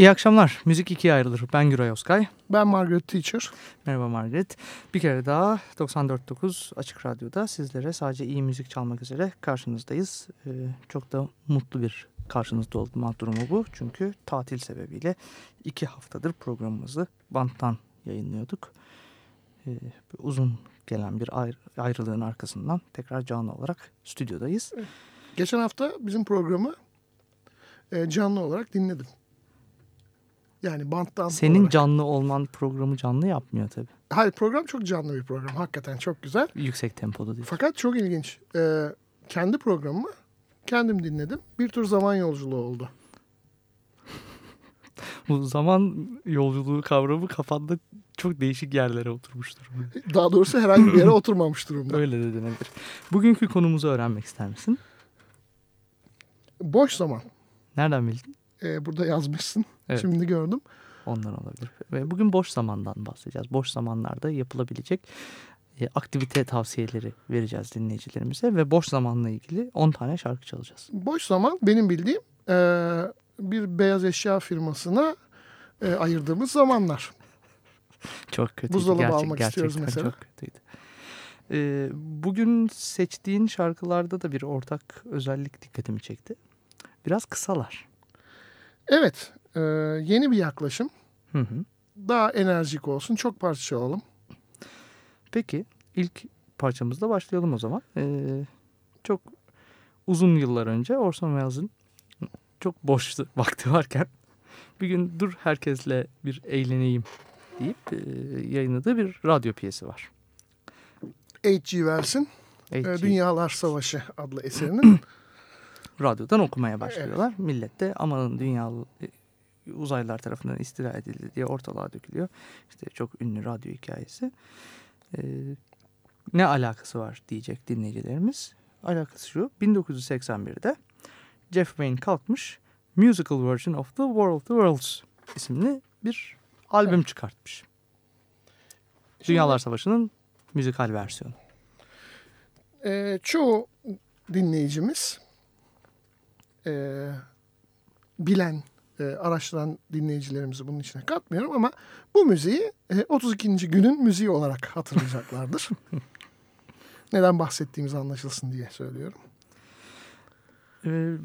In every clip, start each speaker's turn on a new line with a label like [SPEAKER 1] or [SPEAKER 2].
[SPEAKER 1] İyi akşamlar. Müzik ikiye ayrılır. Ben Güray Oskay.
[SPEAKER 2] Ben Margaret Teacher.
[SPEAKER 1] Merhaba Margaret. Bir kere daha 94.9 Açık Radyo'da sizlere sadece iyi müzik çalmak üzere karşınızdayız. Ee, çok da mutlu bir karşınızda olma durumu bu. Çünkü tatil sebebiyle iki haftadır programımızı banttan yayınlıyorduk. Ee, uzun gelen bir ayrı, ayrılığın arkasından tekrar canlı olarak stüdyodayız.
[SPEAKER 2] Geçen hafta bizim programı e, canlı olarak dinledim. Yani banttan
[SPEAKER 1] Senin
[SPEAKER 2] olarak.
[SPEAKER 1] canlı olman programı canlı yapmıyor tabii.
[SPEAKER 2] Hayır program çok canlı bir program. Hakikaten çok güzel.
[SPEAKER 1] Yüksek tempoda değil.
[SPEAKER 2] Fakat çok ilginç. E, kendi programımı kendim dinledim. Bir tür zaman yolculuğu oldu.
[SPEAKER 1] Bu zaman yolculuğu kavramı kafanda çok değişik yerlere oturmuştur.
[SPEAKER 2] Daha doğrusu herhangi bir yere oturmamış durumda.
[SPEAKER 1] Öyle de denebilir. Bugünkü konumuzu öğrenmek ister misin?
[SPEAKER 2] Boş zaman.
[SPEAKER 1] Nereden bildin?
[SPEAKER 2] E, burada yazmışsın.
[SPEAKER 1] Evet.
[SPEAKER 2] Şimdi gördüm.
[SPEAKER 1] Ondan olabilir. Ve bugün boş zamandan bahsedeceğiz. Boş zamanlarda yapılabilecek e, aktivite tavsiyeleri vereceğiz dinleyicilerimize. Ve boş zamanla ilgili 10 tane şarkı çalacağız.
[SPEAKER 2] Boş zaman benim bildiğim e, bir beyaz eşya firmasına e, ayırdığımız zamanlar.
[SPEAKER 1] Çok kötüydü.
[SPEAKER 2] Buzdolabı
[SPEAKER 1] Gerçek-
[SPEAKER 2] almak istiyoruz
[SPEAKER 1] gerçekten
[SPEAKER 2] mesela.
[SPEAKER 1] Çok kötüydü. Ee, bugün seçtiğin şarkılarda da bir ortak özellik dikkatimi çekti. Biraz kısalar.
[SPEAKER 2] Evet, e, yeni bir yaklaşım.
[SPEAKER 1] Hı hı.
[SPEAKER 2] Daha enerjik olsun, çok parça çalalım.
[SPEAKER 1] Peki ilk parçamızla başlayalım o zaman. Ee, çok uzun yıllar önce Orson Welles'in çok boş vakti varken bir gün dur herkesle bir eğleneyim deyip e, yayınladığı bir radyo piyesi var.
[SPEAKER 2] H.G. Wells'in e,
[SPEAKER 1] H.G.
[SPEAKER 2] Dünyalar Savaşı adlı eserinin
[SPEAKER 1] radyodan okumaya başlıyorlar. Millet de amanın dünya uzaylılar tarafından istila edildi diye ortalığa dökülüyor. İşte çok ünlü radyo hikayesi. Ee, ne alakası var diyecek dinleyicilerimiz. Alakası şu 1981'de Jeff Wayne kalkmış Musical Version of the of the Worlds isimli bir albüm çıkartmış. Dünyalar Savaşı'nın müzikal versiyonu.
[SPEAKER 2] e, çoğu dinleyicimiz e, bilen, e, araştıran dinleyicilerimizi bunun içine katmıyorum ama bu müziği e, 32. günün müziği olarak hatırlayacaklardır. Neden bahsettiğimiz anlaşılsın diye söylüyorum.
[SPEAKER 1] Ee,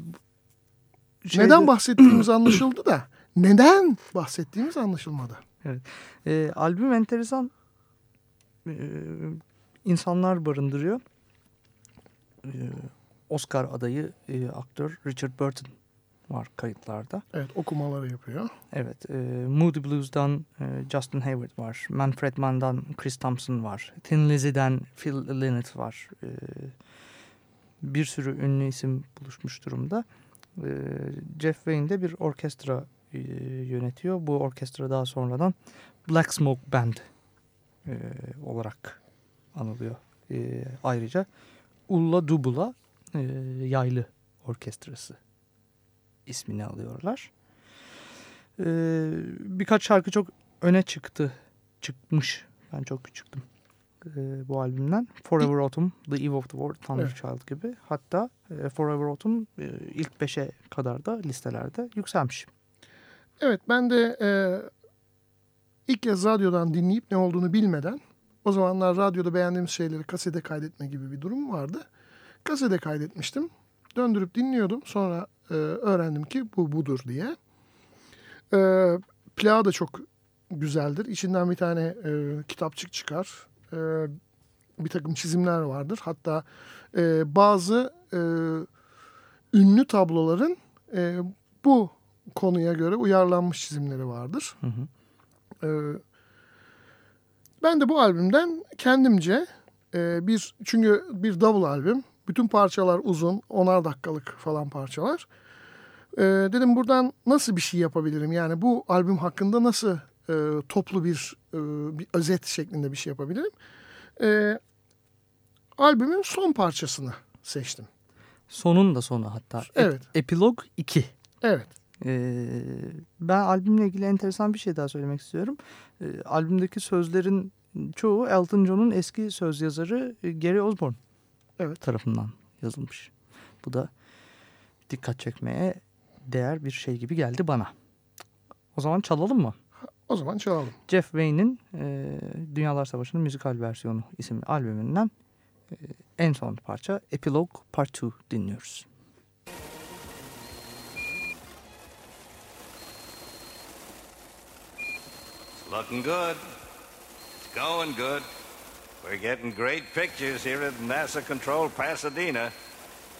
[SPEAKER 1] şeyde-
[SPEAKER 2] Neden bahsettiğimiz anlaşıldı da neden bahsettiğimiz anlaşılmadı.
[SPEAKER 1] E, albüm enteresan e, insanlar barındırıyor. E, Oscar adayı e, aktör Richard Burton var kayıtlarda.
[SPEAKER 2] Evet okumaları yapıyor.
[SPEAKER 1] Evet, e, Moody Blues'dan e, Justin Hayward var. Manfred Mann'dan Chris Thompson var. Thin Lizzy'den Phil Lynott var. E, bir sürü ünlü isim buluşmuş durumda. E, Jeff Wayne de bir orkestra e, yönetiyor. Bu orkestra daha sonradan Black Smoke Band e, olarak anılıyor. E, ayrıca Ulla Dubula e, yaylı orkestrası ismini alıyorlar. E, birkaç şarkı çok öne çıktı. Çıkmış. Ben çok küçüktüm. E, bu albümden. Forever Autumn, The Eve of the War, Thunder
[SPEAKER 2] Evet.
[SPEAKER 1] Child gibi. Hatta e, Forever Autumn e, ilk beşe kadar da listelerde yükselmiş.
[SPEAKER 2] Evet ben de e, ilk kez radyodan dinleyip ne olduğunu bilmeden o zamanlar radyoda beğendiğimiz şeyleri kasete kaydetme gibi bir durum vardı. Kasete kaydetmiştim. Döndürüp dinliyordum. Sonra e, öğrendim ki bu budur diye. E, plağı da çok güzeldir. İçinden bir tane e, kitapçık çıkar. E, bir takım çizimler vardır. Hatta e, bazı e, ünlü tabloların e, bu konuya göre uyarlanmış çizimleri vardır.
[SPEAKER 1] Hı hı.
[SPEAKER 2] Ee, ben de bu albümden kendimce e, bir çünkü bir double albüm. Bütün parçalar uzun, onar dakikalık falan parçalar. E, dedim buradan nasıl bir şey yapabilirim? Yani bu albüm hakkında nasıl e, toplu bir, e, bir özet şeklinde bir şey yapabilirim? E, albümün son parçasını seçtim.
[SPEAKER 1] Sonun da sonu hatta.
[SPEAKER 2] Evet.
[SPEAKER 1] E Epilog 2.
[SPEAKER 2] Evet.
[SPEAKER 1] Ee, ben albümle ilgili enteresan bir şey daha söylemek istiyorum. Ee, albümdeki sözlerin çoğu Elton John'un eski söz yazarı e, Gary Osborne
[SPEAKER 2] Evet.
[SPEAKER 1] tarafından yazılmış. Bu da dikkat çekmeye değer bir şey gibi geldi bana. O zaman çalalım mı?
[SPEAKER 2] O zaman çalalım.
[SPEAKER 1] Jeff Wayne'in e, Dünyalar Savaşı'nın müzikal versiyonu isimli albümünden e, en son parça Epilogue Part 2 dinliyoruz.
[SPEAKER 3] It's looking good. It's going good. We're getting great pictures here at NASA controlled Pasadena.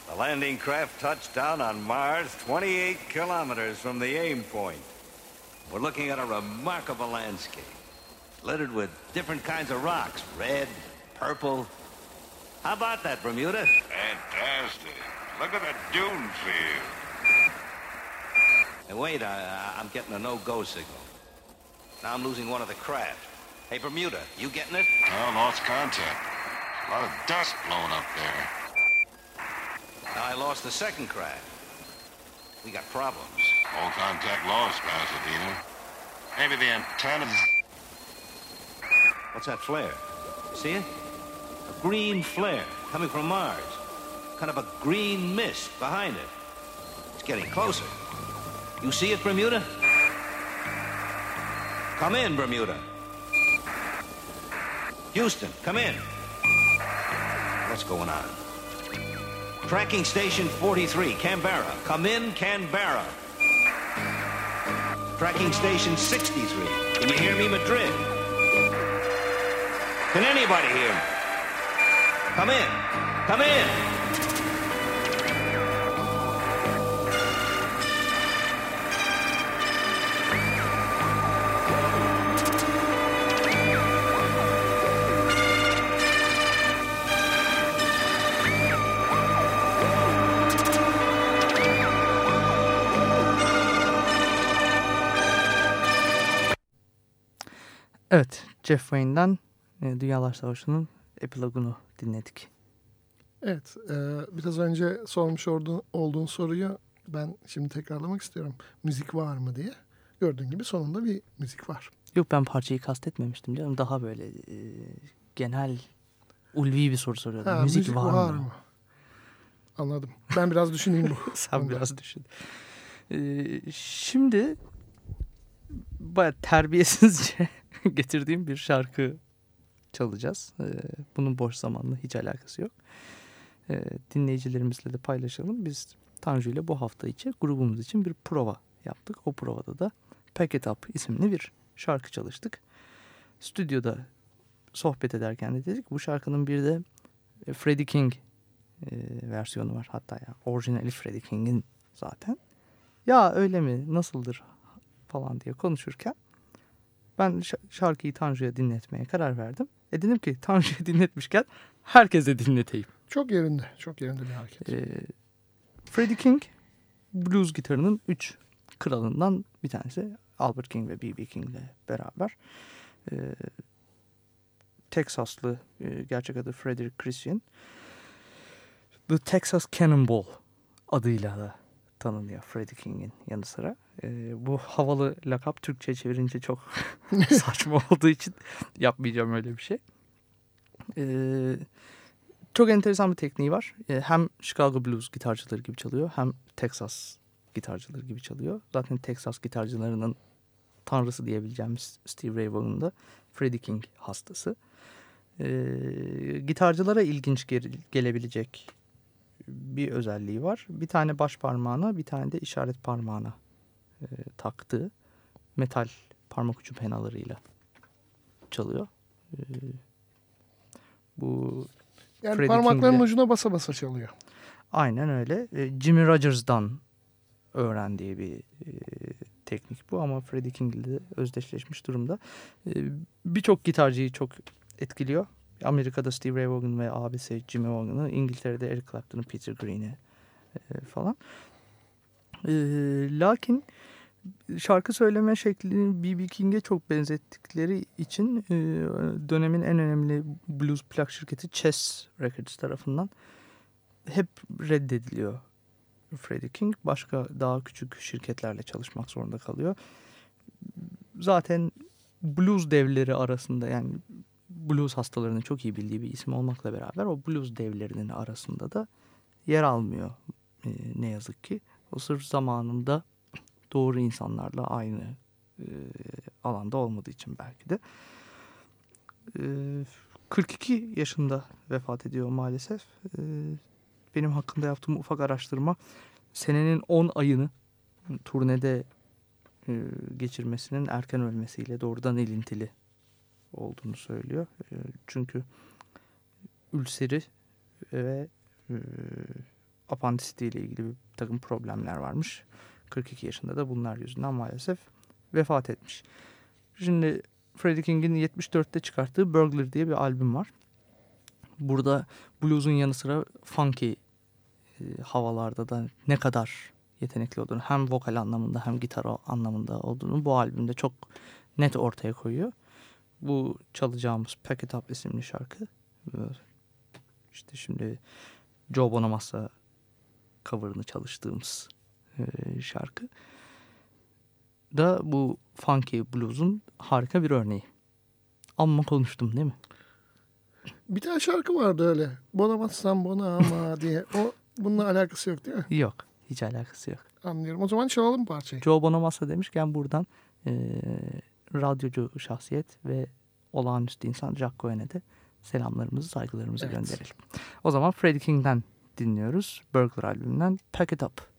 [SPEAKER 3] The landing craft touched down on Mars 28 kilometers from the aim point. We're looking at a remarkable landscape, littered with different kinds of rocks, red, purple. How about that, Bermuda?
[SPEAKER 4] Fantastic. Look at the dune field.
[SPEAKER 3] And wait, I, I'm getting a no-go signal. Now I'm losing one of the craft. Hey, Bermuda, you getting it?
[SPEAKER 4] Oh, lost contact. A lot of dust blowing up there.
[SPEAKER 3] Now I lost the second craft. We got problems.
[SPEAKER 4] All contact lost, Pasadena. Maybe the antennas.
[SPEAKER 3] What's that flare? See it? A green flare coming from Mars. Kind of a green mist behind it. It's getting closer. You see it, Bermuda? Come in, Bermuda. Houston, come in. What's going on? Tracking station 43, Canberra. Come in, Canberra. Tracking station 63. Can you hear me, Madrid? Can anybody hear me? Come in. Come in.
[SPEAKER 1] Evet, Jeff Wayne'den e, Dünyalar Savaşı'nın epilogunu dinledik.
[SPEAKER 2] Evet. e, biraz önce sormuş olduğun, olduğun soruyu ben şimdi tekrarlamak istiyorum. Müzik var mı diye. Gördüğün gibi sonunda bir müzik var.
[SPEAKER 1] Yok ben parçayı kastetmemiştim canım. Daha böyle e, genel ulvi bir soru soruyordum.
[SPEAKER 2] Ha,
[SPEAKER 1] müzik, var, mı?
[SPEAKER 2] Anladım. Ben biraz düşüneyim bu.
[SPEAKER 1] Sen
[SPEAKER 2] konuda.
[SPEAKER 1] biraz düşün. Ee, şimdi baya terbiyesizce getirdiğim bir şarkı çalacağız. Ee, bunun boş zamanla hiç alakası yok. Ee, dinleyicilerimizle de paylaşalım. Biz Tanju ile bu hafta içi grubumuz için bir prova yaptık. O provada da Pack It Up isimli bir şarkı çalıştık. Stüdyoda sohbet ederken de dedik bu şarkının bir de e, Freddie King e, versiyonu var. Hatta ya orijinali Freddie King'in zaten. Ya öyle mi nasıldır falan diye konuşurken ben şarkıyı Tanju'ya dinletmeye karar verdim. E dedim ki Tanju'ya dinletmişken herkese dinleteyim.
[SPEAKER 2] Çok yerinde. Çok yerinde bir hareket.
[SPEAKER 1] E, Freddie King blues gitarının üç kralından bir tanesi. Albert King ve B.B. King ile beraber. E, Teksaslı e, gerçek adı Frederick Christian. The Texas Cannonball adıyla da tanınıyor Freddie King'in yanı sıra. E, bu havalı lakap Türkçe çevirince çok saçma olduğu için yapmayacağım öyle bir şey. E, çok enteresan bir tekniği var. E, hem Chicago Blues gitarcıları gibi çalıyor hem Texas gitarcıları gibi çalıyor. Zaten Texas gitarcılarının tanrısı diyebileceğimiz Steve Ray Vaughan da Freddie King hastası. E, gitarcılara ilginç gel- gelebilecek bir özelliği var. Bir tane baş parmağına bir tane de işaret parmağına e, taktığı metal parmak ucu penalarıyla çalıyor. E, bu
[SPEAKER 2] Yani
[SPEAKER 1] Freddie
[SPEAKER 2] parmaklarının
[SPEAKER 1] King'le-
[SPEAKER 2] ucuna basa basa çalıyor.
[SPEAKER 1] Aynen öyle. E, Jimmy Rogers'dan öğrendiği bir e, teknik bu ama Freddie King ile de özdeşleşmiş durumda. E, Birçok gitarcıyı çok etkiliyor. Amerika'da Steve Ray Vaughan ve abisi Jimmy Vaughan'ı, İngiltere'de Eric Clapton'ı, Peter Green'i e, falan. E, lakin şarkı söyleme şeklini B.B. King'e çok benzettikleri için e, dönemin en önemli blues plak şirketi Chess Records tarafından hep reddediliyor Freddie King. Başka daha küçük şirketlerle çalışmak zorunda kalıyor. Zaten blues devleri arasında yani blues hastalarının çok iyi bildiği bir isim olmakla beraber o blues devlerinin arasında da yer almıyor e, ne yazık ki. O sırf zamanında doğru insanlarla aynı e, alanda olmadığı için belki de. E, 42 yaşında vefat ediyor maalesef. E, benim hakkında yaptığım ufak araştırma senenin 10 ayını turnede e, geçirmesinin erken ölmesiyle doğrudan ilintili olduğunu söylüyor. E, çünkü ülseri ve e, apandisiti ile ilgili bir takım problemler varmış. 42 yaşında da bunlar yüzünden maalesef vefat etmiş. Şimdi Freddie King'in 74'te çıkarttığı Burglar diye bir albüm var. Burada blues'un yanı sıra funky e, havalarda da ne kadar yetenekli olduğunu hem vokal anlamında hem gitar anlamında olduğunu bu albümde çok net ortaya koyuyor. Bu çalacağımız Pack It Up isimli şarkı işte şimdi Joe Bonamassa cover'ını çalıştığımız e, şarkı da bu funky blues'un harika bir örneği. Amma konuştum değil mi?
[SPEAKER 2] Bir tane şarkı vardı öyle. Bonamazsan bana ama diye. O bununla alakası yok değil mi?
[SPEAKER 1] Yok. Hiç alakası yok.
[SPEAKER 2] Anlıyorum. O zaman çalalım parçayı.
[SPEAKER 1] Joe Bonamassa demişken buradan e, radyocu şahsiyet ve olağanüstü insan Jack Cohen'e de selamlarımızı, saygılarımızı evet. gönderelim. O zaman Freddie King'den dinliyoruz. Burglar albümünden Pack It Up.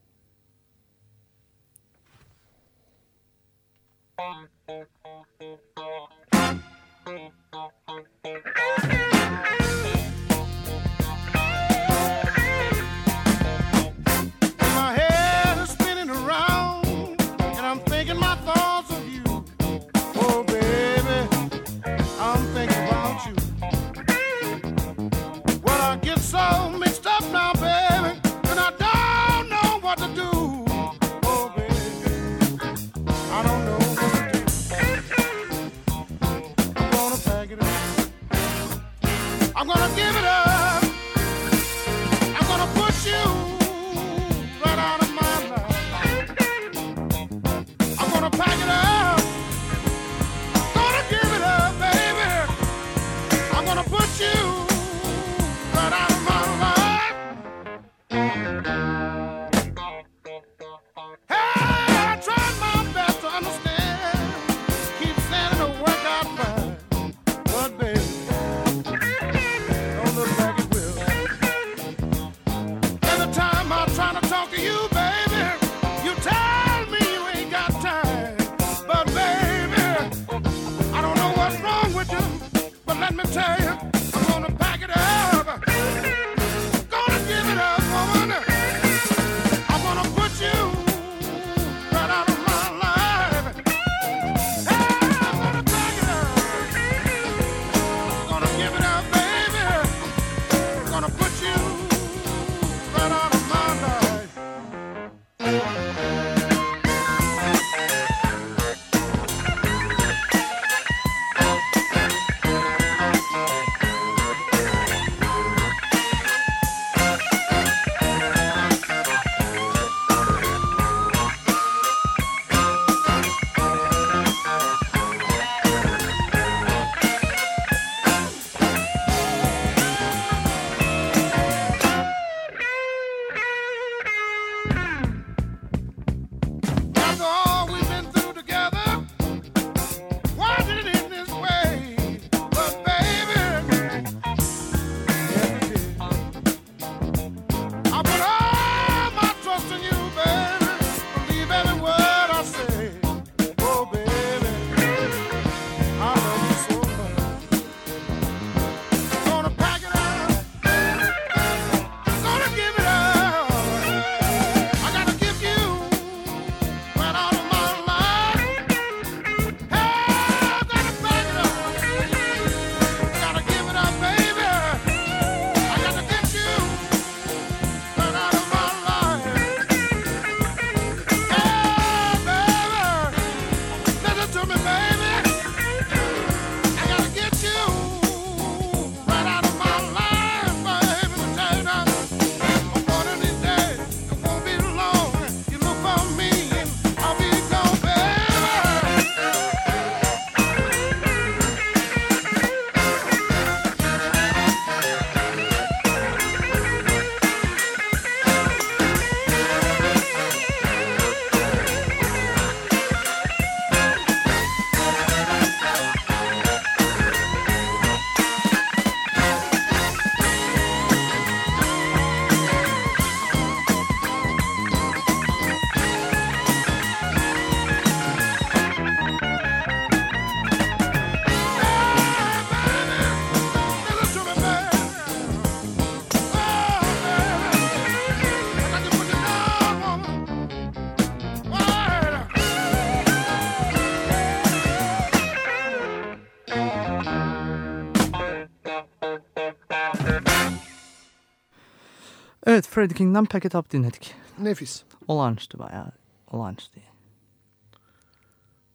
[SPEAKER 1] Evet Freddie King'den Pack It Up dinledik.
[SPEAKER 2] Nefis.
[SPEAKER 1] Olağanüstü bayağı olağanüstü.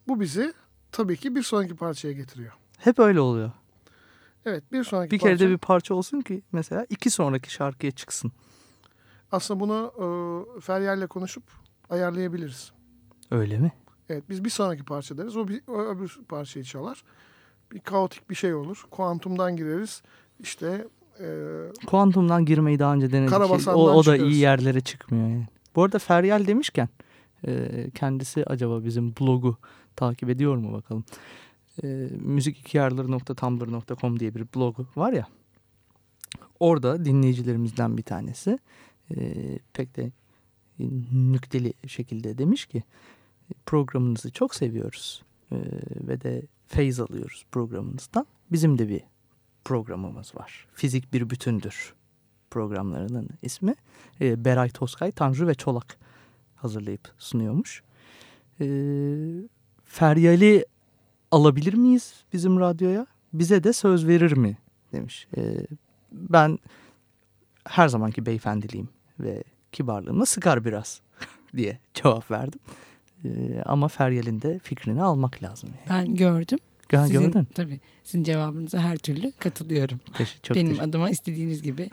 [SPEAKER 2] Bu bizi tabii ki bir sonraki parçaya getiriyor.
[SPEAKER 1] Hep öyle oluyor.
[SPEAKER 2] Evet bir sonraki
[SPEAKER 1] Bir
[SPEAKER 2] parça.
[SPEAKER 1] kere de bir parça olsun ki mesela iki sonraki şarkıya çıksın.
[SPEAKER 2] Aslında bunu e, Feryal'le konuşup ayarlayabiliriz.
[SPEAKER 1] Öyle mi?
[SPEAKER 2] Evet biz bir sonraki parça deriz. O, bir, o öbür parçayı çalar. Bir kaotik bir şey olur. Kuantumdan gireriz. İşte e,
[SPEAKER 1] Kuantumdan girmeyi daha önce denedik.
[SPEAKER 2] Karabasan'dan
[SPEAKER 1] O, o da
[SPEAKER 2] çıkarız.
[SPEAKER 1] iyi yerlere çıkmıyor yani. Bu arada Feryal demişken e, kendisi acaba bizim blogu takip ediyor mu bakalım. E, müzik2yarları.tumblr.com diye bir blogu var ya. Orada dinleyicilerimizden bir tanesi e, pek de nükteli şekilde demiş ki programınızı çok seviyoruz e, ve de feyz alıyoruz programınızdan. Bizim de bir programımız var. Fizik bir bütündür programlarının ismi. E, Beray Toskay, Tanju ve Çolak hazırlayıp sunuyormuş. E, Feryal'i alabilir miyiz bizim radyoya? Bize de söz verir mi? Demiş. E, ben her zamanki beyefendiliğim ve kibarlığımla sıkar biraz diye cevap verdim. E, ama Feryal'in de fikrini almak lazım. Yani.
[SPEAKER 5] Ben gördüm. Sizin,
[SPEAKER 1] Gördün.
[SPEAKER 5] Tabii. Sizin cevabınıza her türlü katılıyorum.
[SPEAKER 1] Teş- çok
[SPEAKER 5] Benim
[SPEAKER 1] teşekkür-
[SPEAKER 5] adıma istediğiniz gibi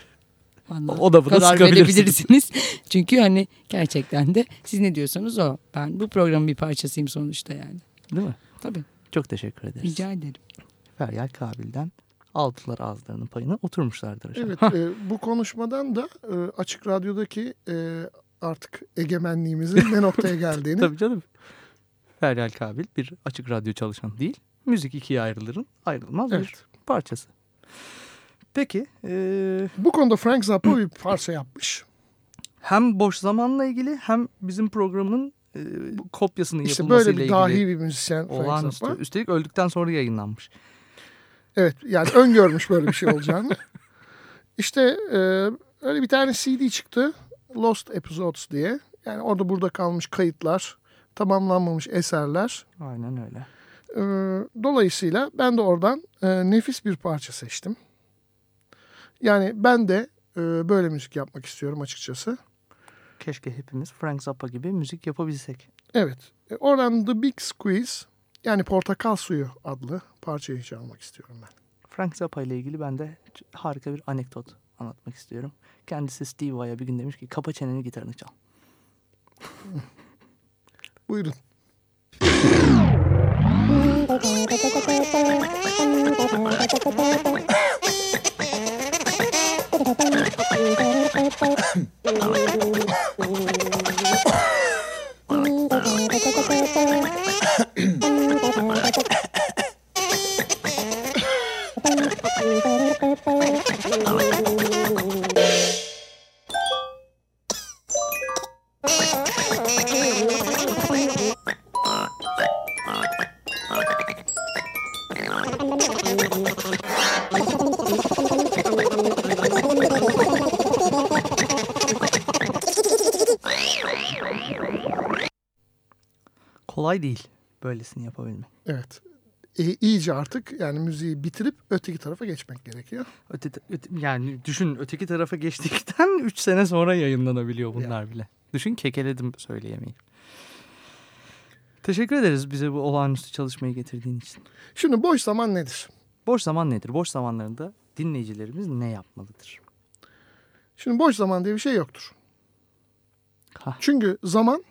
[SPEAKER 5] vallahi
[SPEAKER 1] O da buna
[SPEAKER 5] karar
[SPEAKER 1] sıkabilirsiniz.
[SPEAKER 5] verebilirsiniz. Çünkü hani gerçekten de siz ne diyorsanız o. Ben bu programın bir parçasıyım sonuçta yani.
[SPEAKER 1] Değil mi?
[SPEAKER 5] Tabii.
[SPEAKER 1] Çok teşekkür ederiz.
[SPEAKER 5] Rica ederim.
[SPEAKER 1] Feryal Kabil'den aldılar ağızlarının payına oturmuşlardır. aşağı.
[SPEAKER 2] evet e, bu konuşmadan da e, Açık Radyo'daki e, artık egemenliğimizin ne noktaya geldiğini
[SPEAKER 1] Tabii canım. Feryal Kabil bir açık radyo çalışanı değil. Müzik ikiye ayrılırın ayrılmaz bir
[SPEAKER 2] Evet.
[SPEAKER 1] parçası. Peki e,
[SPEAKER 2] Bu konuda Frank Zappa bir parça yapmış.
[SPEAKER 1] hem boş zamanla ilgili hem bizim programın e, kopyasının
[SPEAKER 2] İşte
[SPEAKER 1] yapılmasıyla
[SPEAKER 2] böyle bir
[SPEAKER 1] ilgili
[SPEAKER 2] dahi bir müzisyen Frank
[SPEAKER 1] olağanüstü.
[SPEAKER 2] Zappa.
[SPEAKER 1] Üstelik öldükten sonra yayınlanmış.
[SPEAKER 2] Evet yani öngörmüş böyle bir şey olacağını. İşte e, öyle bir tane CD çıktı. Lost Episodes diye. Yani orada burada kalmış kayıtlar, tamamlanmamış eserler.
[SPEAKER 1] Aynen öyle.
[SPEAKER 2] E, dolayısıyla ben de oradan e, nefis bir parça seçtim. Yani ben de e, böyle müzik yapmak istiyorum açıkçası.
[SPEAKER 1] Keşke hepimiz Frank Zappa gibi müzik yapabilsek.
[SPEAKER 2] Evet. E, oradan The Big Squeeze yani Portakal Suyu adlı parçayı çalmak istiyorum ben.
[SPEAKER 1] Frank Zappa ile ilgili ben de harika bir anekdot anlatmak istiyorum. Kendisi Steve Vai'ya bir gün demiş ki kapa çeneni gitarını çal.
[SPEAKER 2] Buyurun.
[SPEAKER 1] Kolay değil böylesini yapabilmek.
[SPEAKER 2] Evet. E, iyice artık yani müziği bitirip öteki tarafa geçmek gerekiyor.
[SPEAKER 1] Öte, öte- yani düşün öteki tarafa geçtikten 3 sene sonra yayınlanabiliyor bunlar bile. Düşün kekeledim söyleyemeyi. Teşekkür ederiz bize bu olağanüstü çalışmayı getirdiğin için.
[SPEAKER 2] Şimdi boş zaman nedir?
[SPEAKER 1] Boş zaman nedir? Boş zamanlarında dinleyicilerimiz ne yapmalıdır?
[SPEAKER 2] Şimdi boş zaman diye bir şey yoktur.
[SPEAKER 1] Hah.
[SPEAKER 2] Çünkü zaman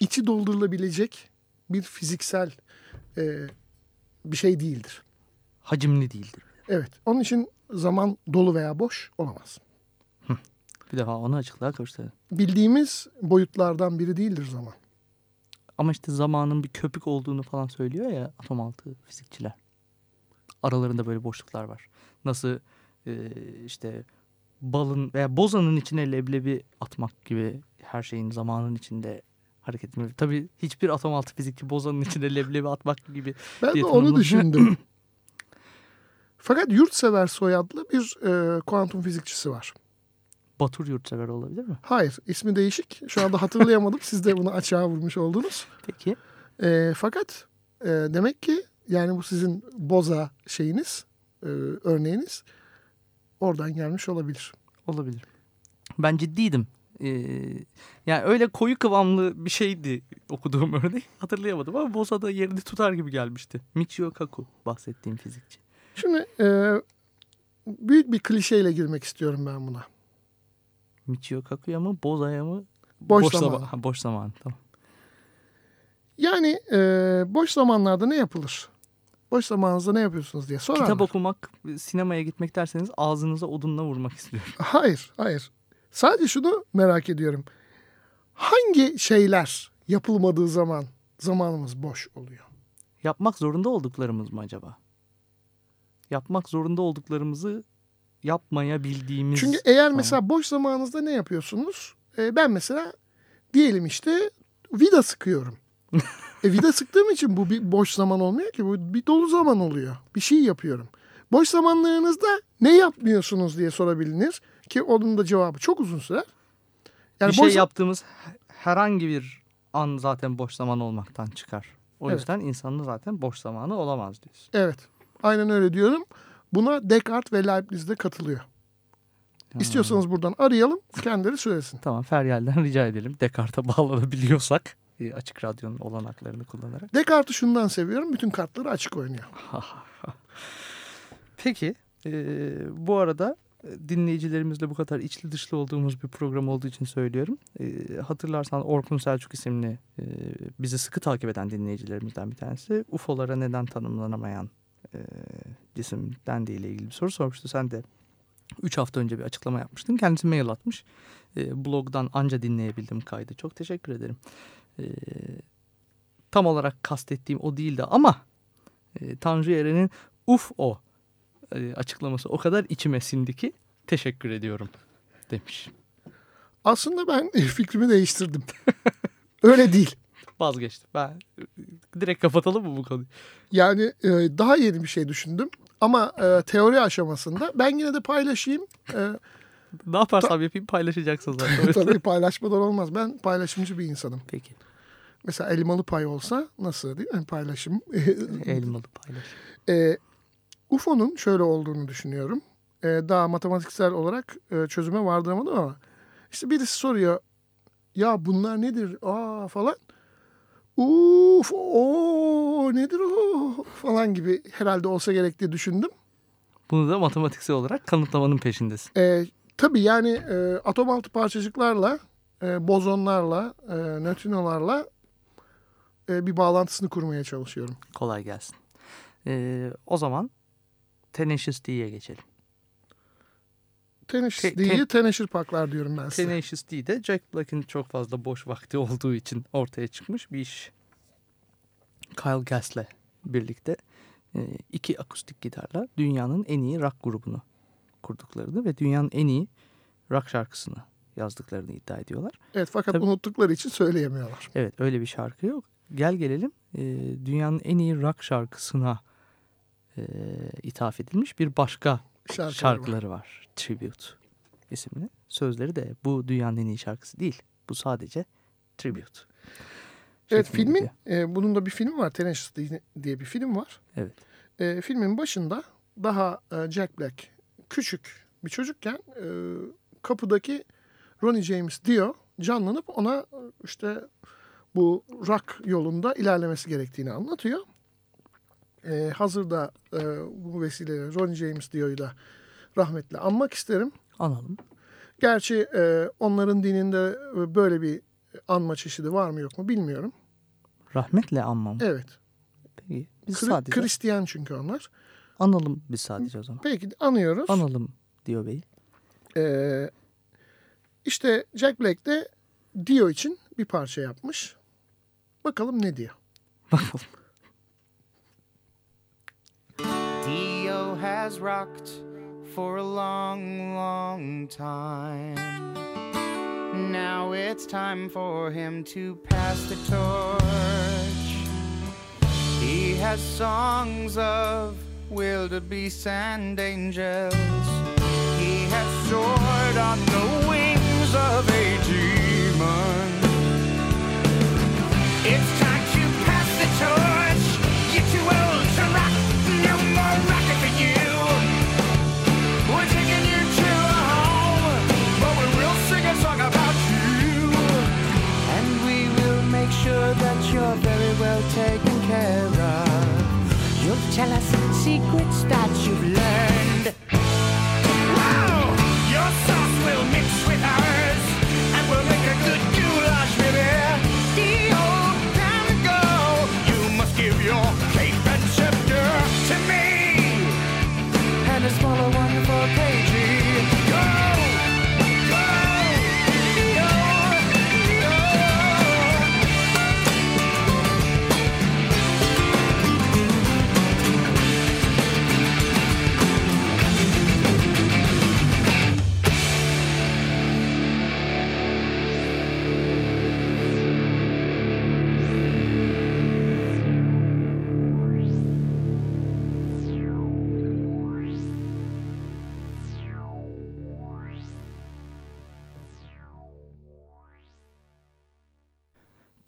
[SPEAKER 2] içi doldurulabilecek bir fiziksel e, bir şey değildir.
[SPEAKER 1] Hacimli değildir.
[SPEAKER 2] Evet. Onun için zaman dolu veya boş olamaz.
[SPEAKER 1] Bir defa onu açıklığa kavuşturalım.
[SPEAKER 2] Bildiğimiz boyutlardan biri değildir zaman.
[SPEAKER 1] Ama işte zamanın bir köpük olduğunu falan söylüyor ya atom altı fizikçiler. Aralarında böyle boşluklar var. Nasıl e, işte balın veya bozanın içine leblebi atmak gibi her şeyin zamanın içinde hareket etmiyor. Tabii hiçbir atom altı fizikçi bozanın içine leblebi atmak gibi
[SPEAKER 2] Ben de onu düşündüm. Fakat Yurtsever soyadlı bir e, kuantum fizikçisi var.
[SPEAKER 1] Batur yurtsever olabilir mi?
[SPEAKER 2] Hayır, ismi değişik. Şu anda hatırlayamadım. Siz de bunu açığa vurmuş oldunuz.
[SPEAKER 1] Peki.
[SPEAKER 2] E, fakat e, demek ki yani bu sizin boza şeyiniz, e, örneğiniz oradan gelmiş olabilir.
[SPEAKER 1] Olabilir. Ben ciddiydim. Ee, yani öyle koyu kıvamlı bir şeydi okuduğum örnek. Hatırlayamadım ama Bosa'da yerini tutar gibi gelmişti. Michio Kaku bahsettiğim fizikçi.
[SPEAKER 2] Şimdi e, büyük bir klişeyle girmek istiyorum ben buna.
[SPEAKER 1] Michio Kaku'ya mı Boza'ya mı?
[SPEAKER 2] Boş, zaman.
[SPEAKER 1] zaman. Ha, boş zaman tamam.
[SPEAKER 2] Yani e, boş zamanlarda ne yapılır? Boş zamanınızda ne yapıyorsunuz diye sorarlar.
[SPEAKER 1] Kitap okumak, sinemaya gitmek derseniz ağzınıza odunla vurmak istiyorum.
[SPEAKER 2] Hayır, hayır. Sadece şunu merak ediyorum. Hangi şeyler yapılmadığı zaman zamanımız boş oluyor?
[SPEAKER 1] Yapmak zorunda olduklarımız mı acaba? Yapmak zorunda olduklarımızı yapmayabildiğimiz...
[SPEAKER 2] Çünkü eğer mesela boş zamanınızda ne yapıyorsunuz? E, ben mesela diyelim işte vida sıkıyorum. e, vida sıktığım için bu bir boş zaman olmuyor ki. Bu bir dolu zaman oluyor. Bir şey yapıyorum. Boş zamanlarınızda ne yapmıyorsunuz diye sorabilir ki onun da cevabı çok uzun sürer.
[SPEAKER 1] bir şey
[SPEAKER 2] boş-
[SPEAKER 1] yaptığımız herhangi bir an zaten boş zaman olmaktan çıkar. O
[SPEAKER 2] Evet.
[SPEAKER 1] yüzden insanın zaten boş zamanı olamaz diyorsun.
[SPEAKER 2] Evet. Aynen öyle diyorum. Buna Descartes ve Leibniz de katılıyor. İstiyorsanız buradan arayalım. Kendileri söylesin.
[SPEAKER 1] Tamam Feryal'den rica edelim. Descartes'e bağlanabiliyorsak e, açık radyonun olanaklarını kullanarak.
[SPEAKER 2] Descartes'i şundan seviyorum. Bütün kartları açık oynuyor.
[SPEAKER 1] Peki e, bu arada dinleyicilerimizle bu kadar içli dışlı olduğumuz bir program olduğu için söylüyorum. E, hatırlarsan Orkun Selçuk isimli e, bizi sıkı takip eden dinleyicilerimizden bir tanesi UFO'lara neden tanımlanamayan e, cisim dendiği ile ilgili bir soru sormuştu. Sen de 3 hafta önce bir açıklama yapmıştın. Kendisi mail atmış. E, blogdan anca dinleyebildim kaydı. Çok teşekkür ederim. E, tam olarak kastettiğim o değildi ama e, Tanju Eren'in UFO e, açıklaması o kadar içime sindi ki teşekkür ediyorum demiş.
[SPEAKER 2] Aslında ben fikrimi değiştirdim. öyle değil.
[SPEAKER 1] Vazgeçtim. Ben e, direkt kapatalım mı bu konuyu?
[SPEAKER 2] Yani e, daha yeni bir şey düşündüm. Ama e, teori aşamasında ben yine de paylaşayım. E,
[SPEAKER 1] Ne yaparsam yapayım paylaşacaksın zaten.
[SPEAKER 2] tabii paylaşmadan olmaz. Ben paylaşımcı bir insanım.
[SPEAKER 1] Peki.
[SPEAKER 2] Mesela elmalı pay olsa nasıl değil mi? Paylaşım.
[SPEAKER 1] Elmalı paylaş.
[SPEAKER 2] E, UFO'nun şöyle olduğunu düşünüyorum. E, daha matematiksel olarak e, çözüme vardıramadım ama işte birisi soruyor ya bunlar nedir aa falan. Uf o nedir o falan gibi herhalde olsa gerek diye düşündüm.
[SPEAKER 1] Bunu da matematiksel olarak kanıtlamanın peşindesin.
[SPEAKER 2] E, tabii yani e, atom altı parçacıklarla, e, bozonlarla, e, nötrinolarla e, bir bağlantısını kurmaya çalışıyorum.
[SPEAKER 1] Kolay gelsin. E, o zaman Tenacious D'ye geçelim.
[SPEAKER 2] Teneşir
[SPEAKER 1] Te-
[SPEAKER 2] değil,
[SPEAKER 1] te-
[SPEAKER 2] teneşir paklar diyorum ben size.
[SPEAKER 1] Tenacious D de Jack Black'in çok fazla boş vakti olduğu için ortaya çıkmış bir iş. Kyle Gass'le birlikte e, iki akustik gitarla dünyanın en iyi rock grubunu kurduklarını ve dünyanın en iyi rock şarkısını yazdıklarını iddia ediyorlar.
[SPEAKER 2] Evet fakat
[SPEAKER 1] Tabii.
[SPEAKER 2] unuttukları için söyleyemiyorlar.
[SPEAKER 1] Evet öyle bir şarkı yok. Gel gelelim e, dünyanın en iyi rock şarkısına e, ithaf edilmiş bir başka
[SPEAKER 2] Şarkıları var.
[SPEAKER 1] şarkıları var. Tribute isimli. Sözleri de bu dünyanın en iyi şarkısı değil. Bu sadece tribute.
[SPEAKER 2] Evet
[SPEAKER 1] şeklinde
[SPEAKER 2] filmin e, bunun da bir film var. Tenacious D diye bir film var.
[SPEAKER 1] Evet.
[SPEAKER 2] E, filmin başında daha e, Jack Black küçük bir çocukken e, kapıdaki Ronnie James Dio canlanıp ona e, işte bu rock yolunda ilerlemesi gerektiğini anlatıyor. E, hazırda e, bu vesileyle Ronnie James Dio'yu da rahmetle anmak isterim.
[SPEAKER 1] Analım.
[SPEAKER 2] Gerçi e, onların dininde e, böyle bir anma çeşidi var mı yok mu bilmiyorum.
[SPEAKER 1] Rahmetle anmam.
[SPEAKER 2] Evet.
[SPEAKER 1] Peki. Biz
[SPEAKER 2] Kri-
[SPEAKER 1] sadece
[SPEAKER 2] Hristiyan çünkü onlar.
[SPEAKER 1] analım biz sadece o zaman.
[SPEAKER 2] Peki anıyoruz.
[SPEAKER 1] Analım diyor bey.
[SPEAKER 2] Ee, işte Jack Black de Dio için bir parça yapmış. Bakalım ne diyor.
[SPEAKER 1] Bakalım.
[SPEAKER 6] Has rocked for a long, long time. Now it's time for him to pass the torch. He has songs of wildebeest and angels. He has soared on the wings of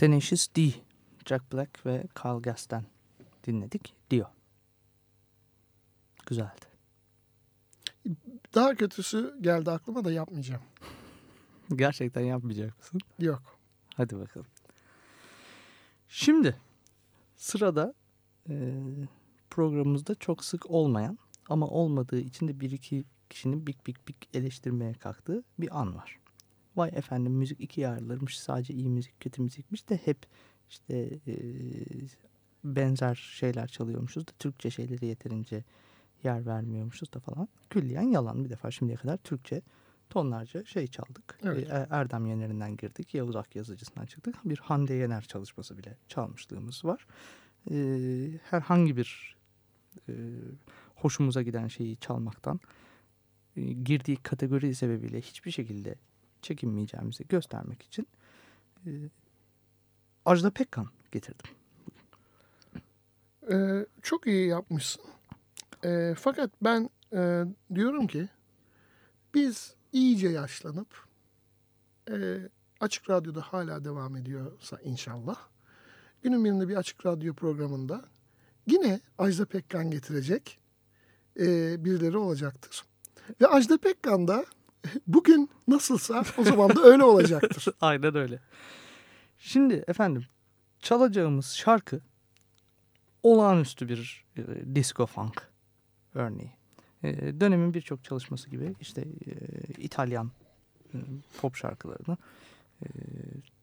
[SPEAKER 1] Tenacious D, Jack Black ve Kyle Gass'ten dinledik. Dio. Güzeldi.
[SPEAKER 2] Daha kötüsü geldi aklıma da yapmayacağım.
[SPEAKER 1] Gerçekten yapmayacak mısın?
[SPEAKER 2] Yok.
[SPEAKER 1] Hadi bakalım. Şimdi sırada e, programımızda çok sık olmayan ama olmadığı için de bir iki kişinin bik bik bik eleştirmeye kalktığı bir an var. Vay efendim müzik ikiye ayrılırmış sadece iyi müzik kötü müzikmiş de hep işte e, benzer şeyler çalıyormuşuz da Türkçe şeyleri yeterince yer vermiyormuşuz da falan. Külliyen yalan bir defa şimdiye kadar Türkçe tonlarca şey çaldık.
[SPEAKER 2] Evet.
[SPEAKER 1] E, Erdem Yener'inden girdik. Yavuz Ak yazıcısından çıktık. Bir Hande Yener çalışması bile çalmışlığımız var. E, herhangi bir e, hoşumuza giden şeyi çalmaktan girdiği kategori sebebiyle hiçbir şekilde çekinmeyeceğimizi göstermek için e, Ajda Pekkan getirdim.
[SPEAKER 2] Ee, çok iyi yapmışsın. Ee, fakat ben e, diyorum ki biz iyice yaşlanıp e, açık radyoda hala devam ediyorsa inşallah günün birinde bir açık radyo programında yine Ajda Pekkan getirecek e, birileri olacaktır. Ve Ajda Pekkan da bugün nasılsa o zaman da öyle olacaktır.
[SPEAKER 1] Aynen öyle. Şimdi efendim çalacağımız şarkı olağanüstü bir e, disco funk örneği. E, dönemin birçok çalışması gibi işte e, İtalyan e, pop şarkılarını e,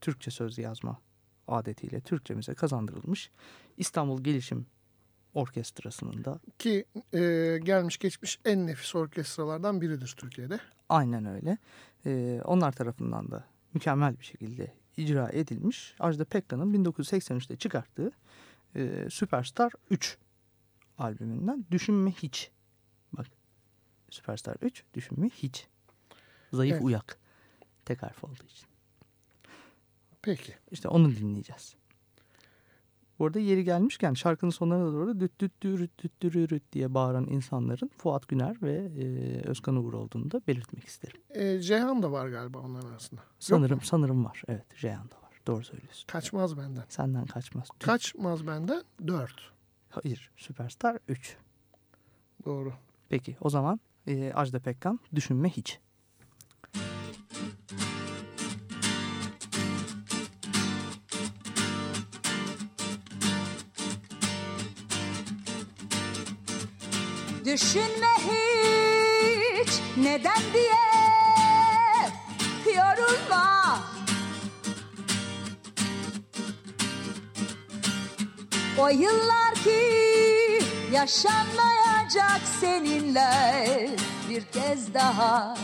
[SPEAKER 1] Türkçe söz yazma adetiyle Türkçemize kazandırılmış İstanbul Gelişim Orkestrası'nın da
[SPEAKER 2] Ki e, gelmiş geçmiş en nefis orkestralardan biridir Türkiye'de.
[SPEAKER 1] Aynen öyle. Ee, onlar tarafından da mükemmel bir şekilde icra edilmiş. Ajda Pekkan'ın 1983'te çıkarttığı e, Superstar 3 albümünden Düşünme Hiç. Bak Superstar 3 Düşünme Hiç. Zayıf
[SPEAKER 2] Evet.
[SPEAKER 1] uyak. Tek harf olduğu için.
[SPEAKER 2] Peki.
[SPEAKER 1] İşte onu dinleyeceğiz. Bu arada yeri gelmişken şarkının sonlarına doğru düt düt dürüt düt dürürüt diye bağıran insanların Fuat Güner ve e, Özkan Uğur olduğunu da belirtmek isterim.
[SPEAKER 2] E, Ceyhan da var galiba onların arasında.
[SPEAKER 1] Sanırım sanırım var. Evet, Ceyhan da var. Doğru söylüyorsun.
[SPEAKER 2] Kaçmaz benden.
[SPEAKER 1] Senden kaçmaz. Tü-
[SPEAKER 2] Kaçmaz benden? Dört.
[SPEAKER 1] Hayır, Süperstar 3.
[SPEAKER 2] Doğru.
[SPEAKER 1] Peki, o zaman e, Ajda Pekkan düşünme hiç.
[SPEAKER 7] Düşünme hiç. Neden diye yorulma. O yıllar ki yaşanmayacak seninle bir kez daha.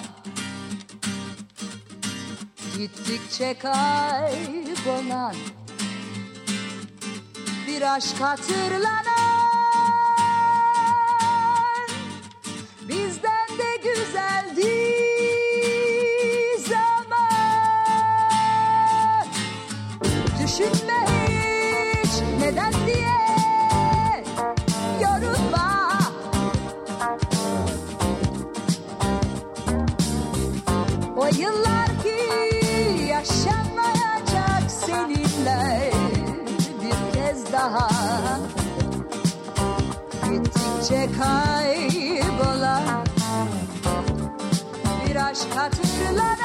[SPEAKER 7] Gittikçe kaybolan bir aşk hatırlanan güzeldi zaman. Düşünme hiç neden diye yorulma. O yıllar ki yaşanmayacak seninle bir kez daha. Gittikçe kaybolan aşk hatırlanan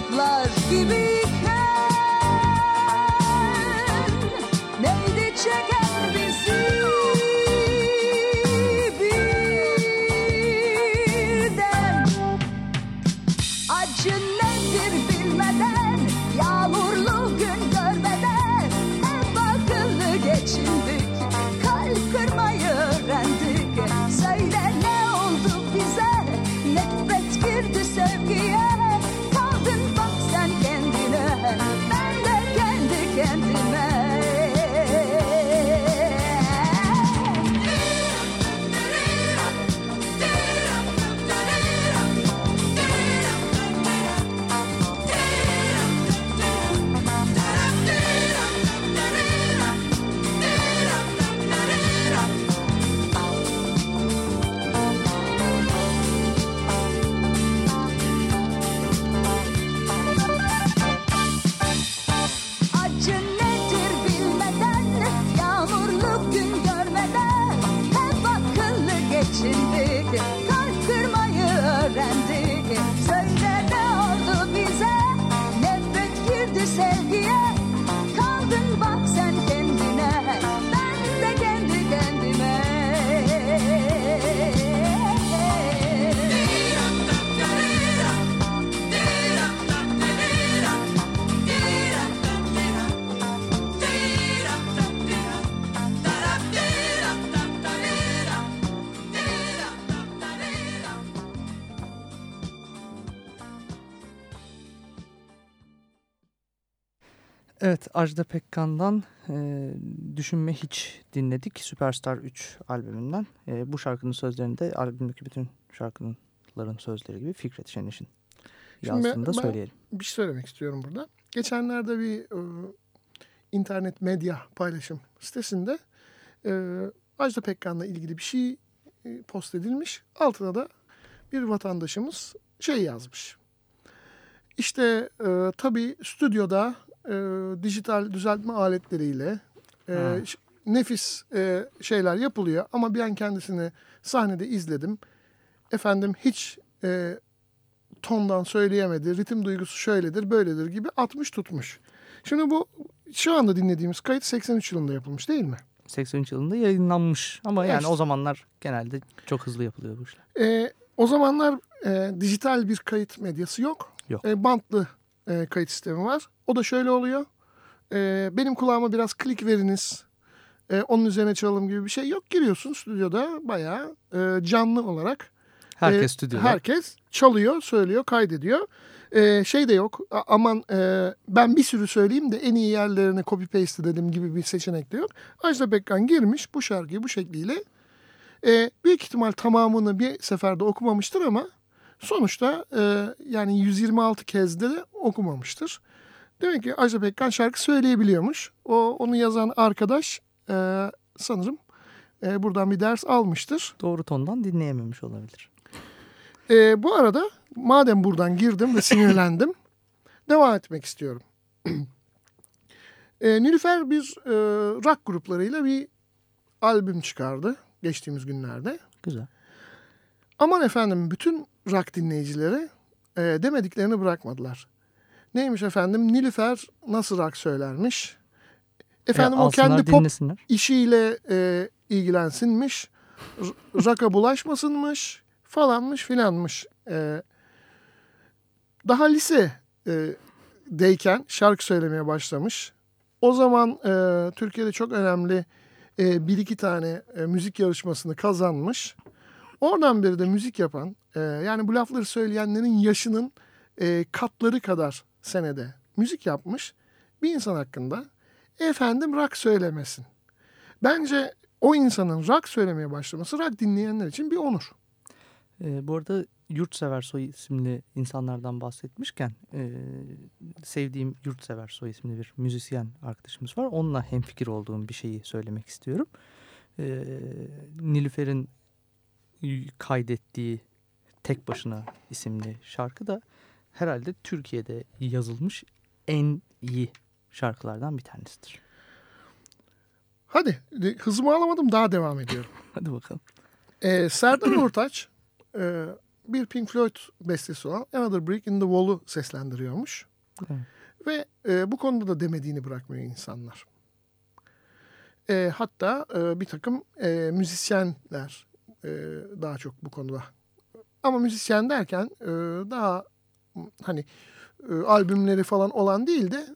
[SPEAKER 7] de plage qui. Neydi?
[SPEAKER 1] Ajda Pekkan'dan e, Düşünme Hiç dinledik. Superstar 3 albümünden. E, bu şarkının sözlerini de albümdeki bütün şarkıların sözleri gibi Fikret Şeniş'in yazdığını da
[SPEAKER 2] ben-
[SPEAKER 1] söyleyelim.
[SPEAKER 2] bir şey söylemek istiyorum burada. Geçenlerde bir e, internet medya paylaşım sitesinde e, Ajda Pekkan'la ilgili bir şey e, post edilmiş. Altına da bir vatandaşımız şey yazmış. İşte e, tabii stüdyoda e, dijital düzeltme aletleriyle e,
[SPEAKER 1] Ha.
[SPEAKER 2] nefis e, şeyler yapılıyor. Ama ben kendisini sahnede izledim. Efendim hiç e, tondan söyleyemedi. Ritim duygusu şöyledir, böyledir gibi atmış tutmuş. Şimdi bu şu anda dinlediğimiz kayıt 83 yılında yapılmış değil mi?
[SPEAKER 1] 83 yılında yayınlanmış ama yani
[SPEAKER 2] Evet.
[SPEAKER 1] o zamanlar genelde çok hızlı yapılıyor bu işler.
[SPEAKER 2] Ee, o zamanlar e, dijital bir kayıt medyası yok.
[SPEAKER 1] Yok.
[SPEAKER 2] E, bantlı e, kayıt sistemi var. O da şöyle oluyor. E, benim kulağıma biraz klik veriniz. E, onun üzerine çalalım gibi bir şey yok. Giriyorsun stüdyoda bayağı e, canlı olarak.
[SPEAKER 1] Herkes
[SPEAKER 2] e,
[SPEAKER 1] stüdyoda.
[SPEAKER 2] Herkes çalıyor, söylüyor, kaydediyor. E, şey de yok. a- aman e, ben bir sürü söyleyeyim de en iyi yerlerini copy paste edelim gibi bir seçenek de yok. Ajda Pekkan girmiş bu şarkıyı bu şekliyle e, büyük ihtimal tamamını bir seferde okumamıştır ama sonuçta e, yani 126 kez de okumamıştır. Demek ki Ajda Pekkan şarkı söyleyebiliyormuş. O onu yazan arkadaş e, sanırım e, buradan bir ders almıştır.
[SPEAKER 1] Doğru tondan dinleyememiş olabilir.
[SPEAKER 2] E, bu arada madem buradan girdim ve sinirlendim devam etmek istiyorum. e, Nilüfer bir e, rock gruplarıyla bir albüm çıkardı geçtiğimiz günlerde.
[SPEAKER 1] Güzel.
[SPEAKER 2] Aman efendim bütün rock dinleyicileri e, demediklerini bırakmadılar. Neymiş efendim Nilüfer nasıl rock söylermiş? Efendim
[SPEAKER 1] Ya
[SPEAKER 2] o kendi pop işiyle e, ilgilensinmiş. Rock'a bulaşmasınmış falanmış filanmış. E, daha lise e, deyken şarkı söylemeye başlamış. O zaman e, Türkiye'de çok önemli e, bir iki tane e, müzik yarışmasını kazanmış. Oradan beri de müzik yapan e, yani bu lafları söyleyenlerin yaşının e, katları kadar senede müzik yapmış bir insan hakkında efendim rock söylemesin. Bence o insanın rock söylemeye başlaması rock dinleyenler için bir onur.
[SPEAKER 1] Ee, bu arada Yurtsever Soy isimli insanlardan bahsetmişken e, sevdiğim Yurtsever Soy isimli bir müzisyen arkadaşımız var. Onunla hemfikir olduğum bir şeyi söylemek istiyorum. Ee, Nilüfer'in kaydettiği Tek Başına isimli şarkı da herhalde Türkiye'de yazılmış en iyi şarkılardan bir tanesidir.
[SPEAKER 2] Hadi hızımı alamadım daha devam ediyorum.
[SPEAKER 1] Hadi bakalım.
[SPEAKER 2] Ee, Serdar Ortaç e, bir Pink Floyd bestesi olan Another Brick in the Wall'u seslendiriyormuş.
[SPEAKER 1] Evet.
[SPEAKER 2] Ve e, bu konuda da demediğini bırakmıyor insanlar. E, hatta e, bir takım e, müzisyenler e, daha çok bu konuda. Ama müzisyen derken e, daha hani e, albümleri falan olan değil de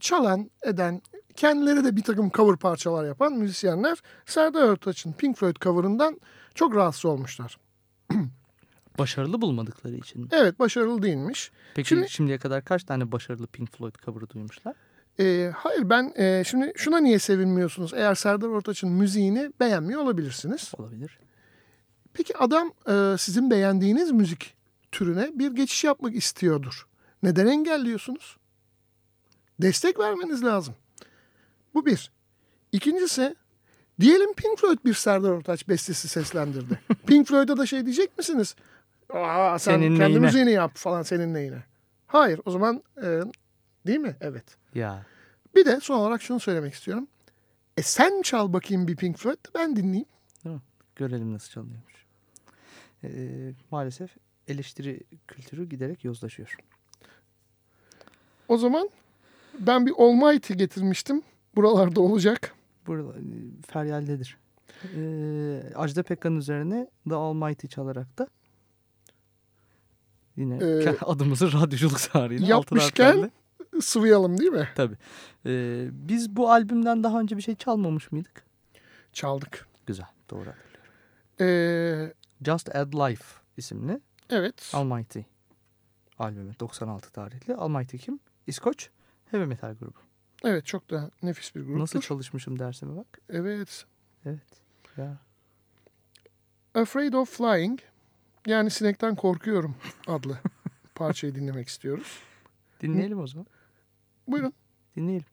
[SPEAKER 2] çalan, eden, kendileri de bir takım cover parçalar yapan müzisyenler Serdar Ortaç'ın Pink Floyd cover'ından çok rahatsız olmuşlar.
[SPEAKER 1] Başarılı bulmadıkları için. mi?
[SPEAKER 2] Evet başarılı değilmiş.
[SPEAKER 1] Peki
[SPEAKER 2] Şimdi-
[SPEAKER 1] şimdiye kadar kaç tane başarılı Pink Floyd cover'ı duymuşlar?
[SPEAKER 2] Ee, hayır ben e, şimdi şuna niye sevinmiyorsunuz? Eğer Serdar Ortaç'ın müziğini beğenmiyor olabilirsiniz.
[SPEAKER 1] Olabilir.
[SPEAKER 2] Peki adam e, sizin beğendiğiniz müzik türüne bir geçiş yapmak istiyordur. Neden engelliyorsunuz? Destek vermeniz lazım. Bu bir. İkincisi diyelim Pink Floyd bir Serdar Ortaç bestesi seslendirdi. Pink Floyd'a da şey diyecek misiniz? Aa, sen
[SPEAKER 1] Senin
[SPEAKER 2] kendi
[SPEAKER 1] neyine?
[SPEAKER 2] müziğini yap falan senin neyine. Hayır o zaman e, değil mi? Evet.
[SPEAKER 1] Ya
[SPEAKER 2] Bir de son olarak şunu söylemek istiyorum. E sen çal bakayım bir Pink Floyd da ben dinleyeyim.
[SPEAKER 1] görelim nasıl çalınıyormuş. Ee, maalesef eleştiri kültürü giderek yozlaşıyor.
[SPEAKER 2] O zaman ben bir Almighty getirmiştim. Buralarda olacak.
[SPEAKER 1] Burada e, feryaldedir. Ee, Ajda Pekkan üzerine The Almighty çalarak da yine
[SPEAKER 2] Ee,
[SPEAKER 1] adımızı radyoculuk tarihine
[SPEAKER 2] yapmışken- Sıvayalım değil mi?
[SPEAKER 1] Tabii. Ee, biz bu albümden daha önce bir şey çalmamış mıydık?
[SPEAKER 2] Çaldık.
[SPEAKER 1] Güzel. Doğru hatırlıyorum.
[SPEAKER 2] Ee,
[SPEAKER 1] Just Add Life isimli
[SPEAKER 2] evet.
[SPEAKER 1] Almighty albümü 96 tarihli. Almighty kim? İskoç heavy metal grubu.
[SPEAKER 2] Evet çok da nefis bir gruptur.
[SPEAKER 1] Nasıl çalışmışım dersime bak.
[SPEAKER 2] Evet.
[SPEAKER 1] Evet. Ya.
[SPEAKER 2] Afraid of Flying yani sinekten korkuyorum adlı parçayı dinlemek istiyoruz.
[SPEAKER 1] Dinleyelim o zaman.
[SPEAKER 2] Buyurun.
[SPEAKER 1] Dinleyelim.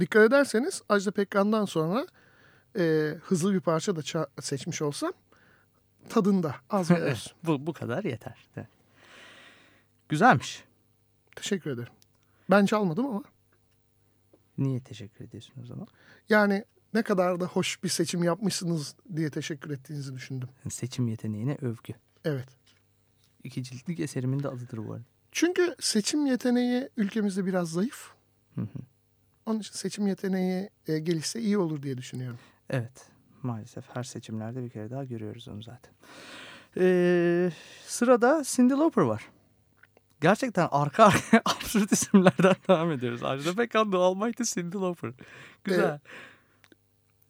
[SPEAKER 2] Dikkat ederseniz Ajda Pekkan'dan sonra e, hızlı bir parça da seçmiş olsam tadında az ve öz.
[SPEAKER 1] bu, bu kadar yeter. Evet. Güzelmiş.
[SPEAKER 2] Teşekkür ederim. Ben çalmadım ama
[SPEAKER 1] Niye teşekkür ediyorsun o zaman?
[SPEAKER 2] yani ne kadar da hoş bir seçim yapmışsınız diye teşekkür ettiğinizi düşündüm.
[SPEAKER 1] Seçim yeteneğine övgü.
[SPEAKER 2] Evet.
[SPEAKER 1] İki ciltlik eserimin de adıdır bu arada.
[SPEAKER 2] Çünkü seçim yeteneği ülkemizde biraz zayıf.
[SPEAKER 1] Hı hı.
[SPEAKER 2] Onun için seçim yeteneği e, gelişse iyi olur diye düşünüyorum.
[SPEAKER 1] Evet. Maalesef her seçimlerde bir kere daha görüyoruz onu zaten. Ee, sırada Cyndi Lauper var. Gerçekten arka arkaya absürt isimlerden devam ediyoruz. Ajda Pekkan, The Almighty, Cyndi Lauper. Güzel.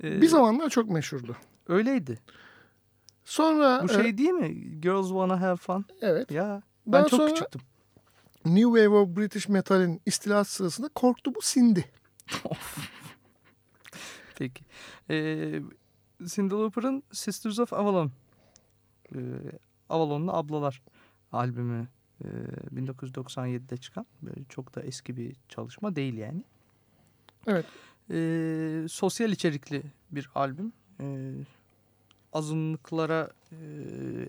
[SPEAKER 1] Ee,
[SPEAKER 2] Bir zamanlar çok meşhurdu.
[SPEAKER 1] Öyleydi.
[SPEAKER 2] Sonra
[SPEAKER 1] Bu
[SPEAKER 2] e,
[SPEAKER 1] şey değil mi? Girls Wanna Have Fun.
[SPEAKER 2] evet
[SPEAKER 1] Ya ben
[SPEAKER 2] Daha
[SPEAKER 1] çok
[SPEAKER 2] sonra-
[SPEAKER 1] küçüktüm.
[SPEAKER 2] New Wave of British Metal'in istilası sırasında korktu bu
[SPEAKER 1] Peki. Ee, Cyndi Lauper'ın Sisters of Avalon. Ee, Avalon'la Ablalar albümü e, 1997'de çıkan. Böyle çok da eski bir çalışma değil yani.
[SPEAKER 2] Evet.
[SPEAKER 1] Ee, sosyal içerikli bir albüm. Ee, azınlıklara, e,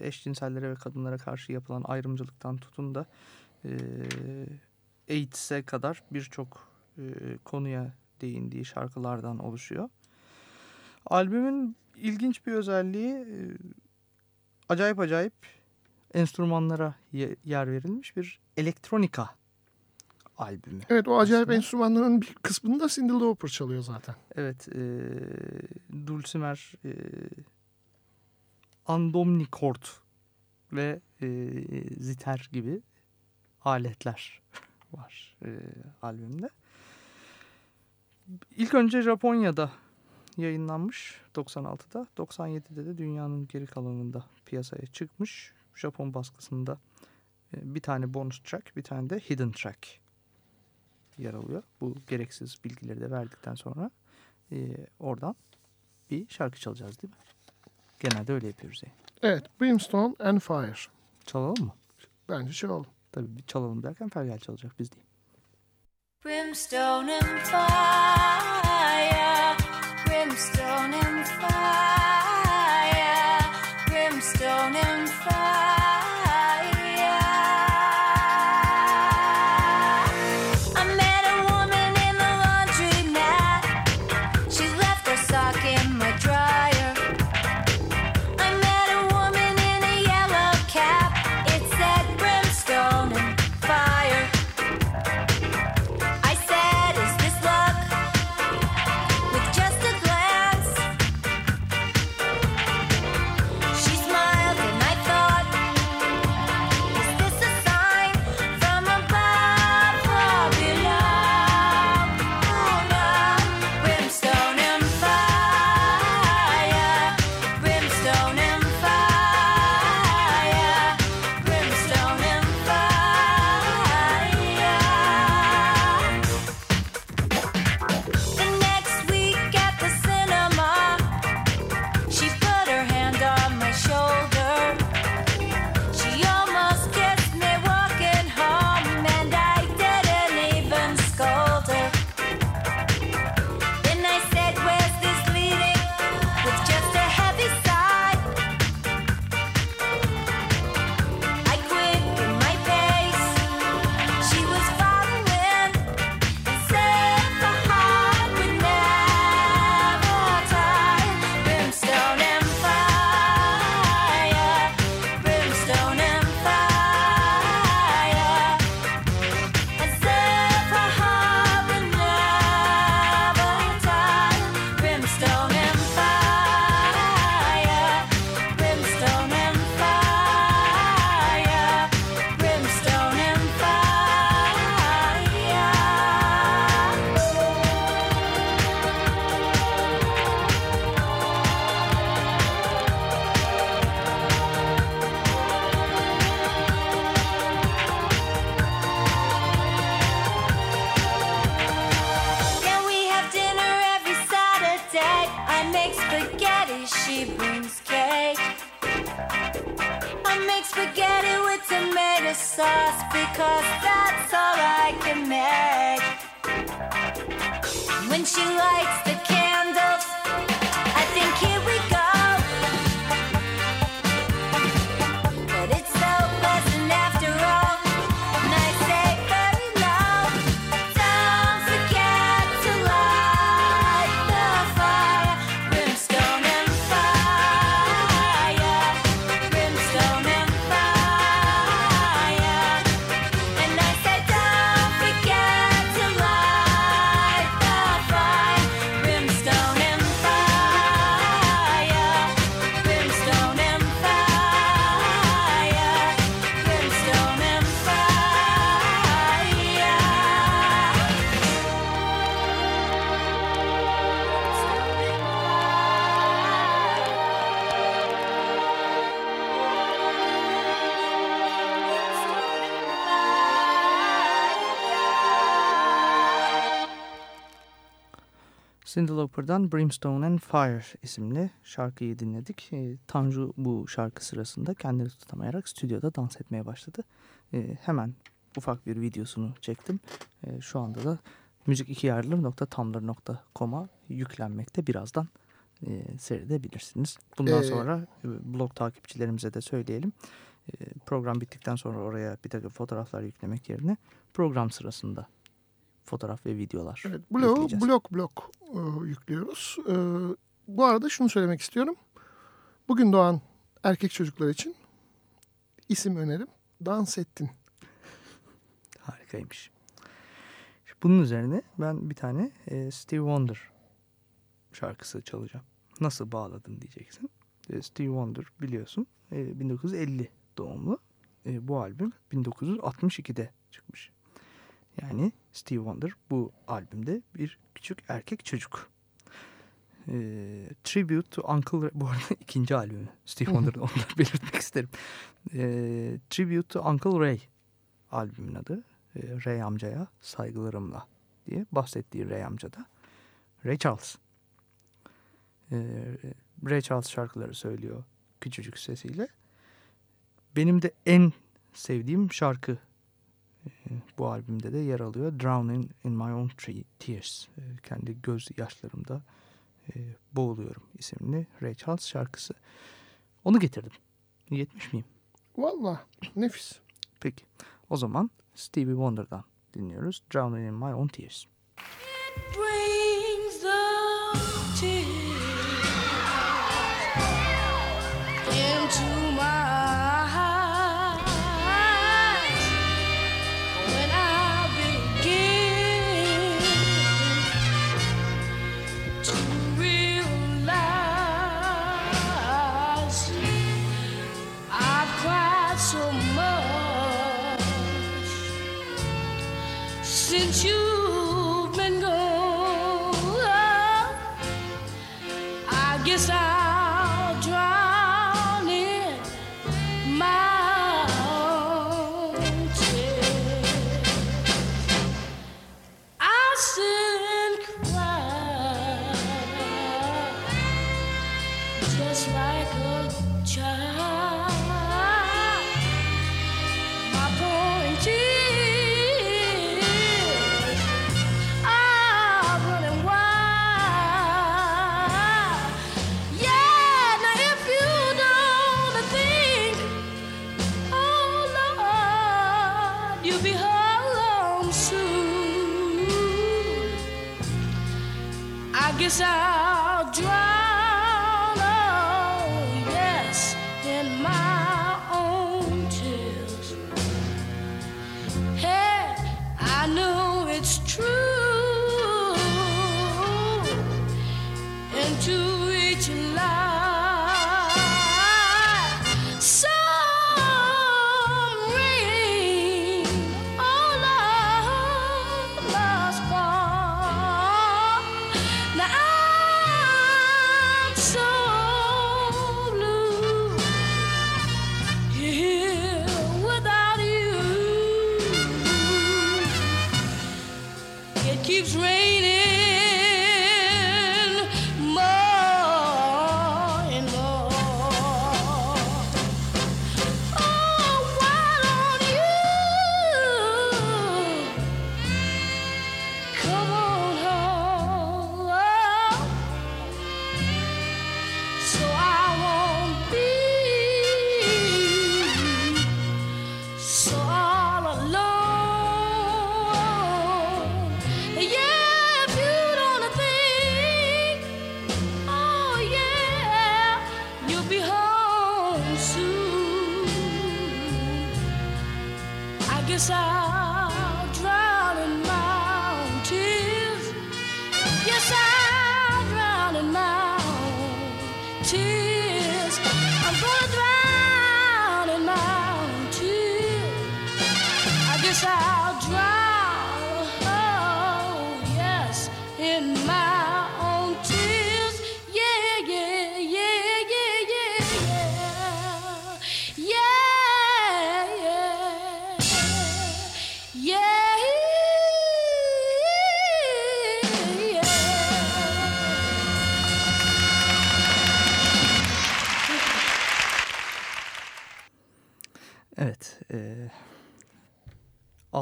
[SPEAKER 1] eşcinsellere ve kadınlara karşı yapılan ayrımcılıktan tutun da e, AIDS'e kadar birçok e, konuya değindiği şarkılardan oluşuyor. Albümün ilginç bir özelliği e, acayip acayip enstrümanlara ye- yer verilmiş bir elektronika albümü.
[SPEAKER 2] Evet o acayip
[SPEAKER 1] Aslında-
[SPEAKER 2] enstrümanların bir kısmını da Cyndi Lauper çalıyor zaten.
[SPEAKER 1] Evet, e, dulcimer, e, andomnikort ve e, ziter gibi aletler var e, albümde. İlk önce Japonya'da yayınlanmış 96'da, 97'de de dünyanın geri kalanında piyasaya çıkmış. Japon baskısında e, bir tane bonus track bir tane de hidden track yer alıyor. Bu gereksiz bilgileri de verdikten sonra e, oradan bir şarkı çalacağız değil mi? Genelde öyle yapıyoruz yani.
[SPEAKER 2] Evet Brimstone and Fire.
[SPEAKER 1] Çalalım mı?
[SPEAKER 2] Bence çalalım.
[SPEAKER 1] Tabii çalalım derken Fergal çalacak biz değil.
[SPEAKER 8] Brimstone and fire,
[SPEAKER 1] Cyndi Lauper'dan Brimstone and Fire isimli şarkıyı dinledik. E, Tanju bu şarkı sırasında kendini tutamayarak stüdyoda dans etmeye başladı. E, hemen ufak bir videosunu çektim. E, şu anda da müzik2yarlı.tumblr.com'a yüklenmekte. Birazdan e, seyredebilirsiniz. Bundan
[SPEAKER 2] Ee,
[SPEAKER 1] sonra e, blog takipçilerimize de söyleyelim. E, program bittikten sonra oraya bir takım fotoğraflar yüklemek yerine program sırasında fotoğraf ve videolar
[SPEAKER 2] Evet,
[SPEAKER 1] yükleyeceğiz.
[SPEAKER 2] blok blok e, yüklüyoruz. E, bu arada şunu söylemek istiyorum. Bugün doğan erkek çocuklar için isim önerim Dansettin.
[SPEAKER 1] Harikaymış. Şimdi Bunun üzerine ben bir tane e, Steve Wonder şarkısı çalacağım. Nasıl bağladın diyeceksin. E, Steve Wonder biliyorsun e, 1950 doğumlu. E, bu albüm 1962'de çıkmış. Yani Steve Wonder bu albümde bir küçük erkek çocuk. E, Tribute to Uncle. Bu arada ikinci albümü. Steve Wonder'ın da belirtmek isterim. E, Tribute to Uncle Ray albümün adı. E, Ray amcaya saygılarımla diye bahsettiği Ray amca da Ray Charles. E, Ray Charles şarkıları söylüyor küçücük sesiyle. Benim de en sevdiğim şarkı bu albümde de yer alıyor. Drowning in My Own Tears. E, kendi göz yaşlarımda e, boğuluyorum isimli Ray Charles şarkısı. Onu getirdim. Yetmiş miyim?
[SPEAKER 2] Valla nefis.
[SPEAKER 1] Peki. O zaman Stevie Wonder'dan dinliyoruz. Drowning in My Own Tears.
[SPEAKER 9] brings since you've been gone. I guess I'll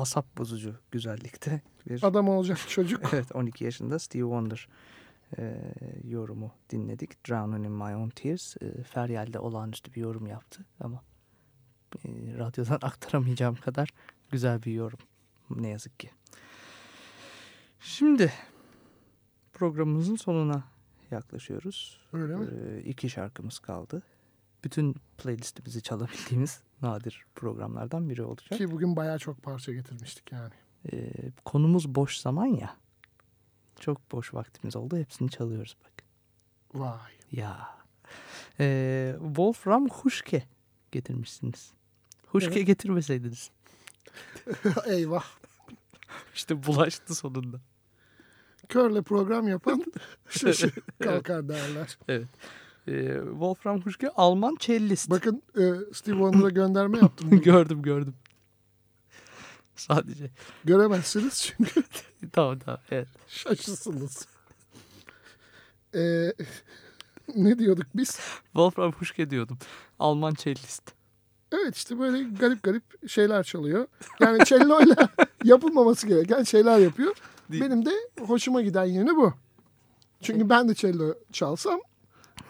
[SPEAKER 1] asap bozucu güzellikte bir
[SPEAKER 2] Adam olacak çocuk.
[SPEAKER 1] Evet 12 yaşında Steve Wonder e, yorumu dinledik. Drowning in My Own Tears. E, Feryal de olağanüstü bir yorum yaptı ama e, radyodan aktaramayacağım kadar güzel bir yorum. Ne yazık ki. Şimdi programımızın sonuna yaklaşıyoruz.
[SPEAKER 2] Öyle mi?
[SPEAKER 1] E, iki şarkımız kaldı. Bütün playlistimizi çalabildiğimiz nadir programlardan biri olacak.
[SPEAKER 2] Ki bugün bayağı çok parça getirmiştik yani.
[SPEAKER 1] Ee, konumuz boş zaman ya. Çok boş vaktimiz oldu. Hepsini çalıyoruz bak.
[SPEAKER 2] Vay.
[SPEAKER 1] Ya. Ee, Wolfram Huşke getirmişsiniz. Huşke
[SPEAKER 2] Evet.
[SPEAKER 1] getirmeseydiniz.
[SPEAKER 2] Eyvah.
[SPEAKER 1] İşte bulaştı sonunda.
[SPEAKER 2] körle program yapan şaşı kalkar derler.
[SPEAKER 1] Evet. Ee, Wolfram Huschke Alman cellist.
[SPEAKER 2] Bakın e, Steve Wonder'a gönderme yaptım.
[SPEAKER 1] gördüm gördüm. Sadece.
[SPEAKER 2] Göremezsiniz çünkü
[SPEAKER 1] Tamam tamam. Evet.
[SPEAKER 2] şaşırsınız. E, ne diyorduk biz?
[SPEAKER 1] Wolfram Huschke diyordum. Alman cellist.
[SPEAKER 2] Evet işte böyle garip garip şeyler çalıyor. Yani cello'yla yapılmaması gereken şeyler yapıyor.
[SPEAKER 1] Değil.
[SPEAKER 2] Benim de hoşuma giden yönü bu. Çünkü ben de cello çalsam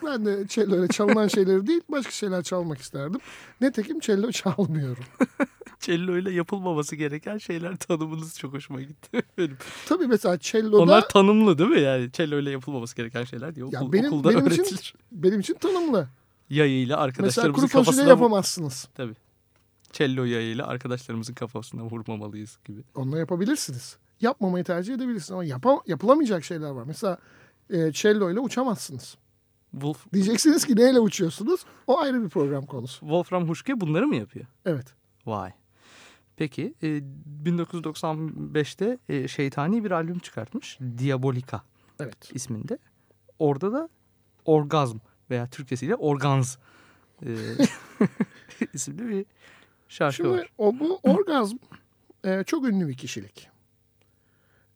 [SPEAKER 2] ben de cello ile çalınan şeyleri değil başka şeyler çalmak isterdim. Netekim cello çalmıyorum.
[SPEAKER 1] Cello ile yapılmaması gereken şeyler tanımınız çok hoşuma gitti. Benim.
[SPEAKER 2] Tabii mesela cello'da
[SPEAKER 1] Onlar tanımlı değil mi? Yani cello ile yapılmaması gereken şeyler diye
[SPEAKER 2] Ya
[SPEAKER 1] okul,
[SPEAKER 2] benim-
[SPEAKER 1] okulda
[SPEAKER 2] benim için-
[SPEAKER 1] öğretilir.
[SPEAKER 2] benim için tanımlı.
[SPEAKER 1] Yayıyla
[SPEAKER 2] Mesela
[SPEAKER 1] arkadaşlarımızın
[SPEAKER 2] kuru fasulye
[SPEAKER 1] kafasına...
[SPEAKER 2] yapamazsınız.
[SPEAKER 1] Tabii. Cello yayıyla arkadaşlarımızın kafasına vurmamalıyız gibi.
[SPEAKER 2] Onunla yapabilirsiniz. Yapmamayı tercih edebilirsiniz ama yapa- yapılamayacak şeyler var. Mesela e, cello ile uçamazsınız.
[SPEAKER 1] Wolf,
[SPEAKER 2] Diyeceksiniz ki neyle uçuyorsunuz? O ayrı bir program konusu.
[SPEAKER 1] Wolfram Huschke bunları mı yapıyor?
[SPEAKER 2] Evet.
[SPEAKER 1] Vay. Peki e, 1995'te e, şeytani bir albüm çıkartmış. Diabolika
[SPEAKER 2] Evet.
[SPEAKER 1] isminde. Orada da orgazm veya Türkçesiyle organz e, isimli bir şarkı
[SPEAKER 2] Şimdi
[SPEAKER 1] var.
[SPEAKER 2] o bu orgazm e, çok ünlü bir kişilik.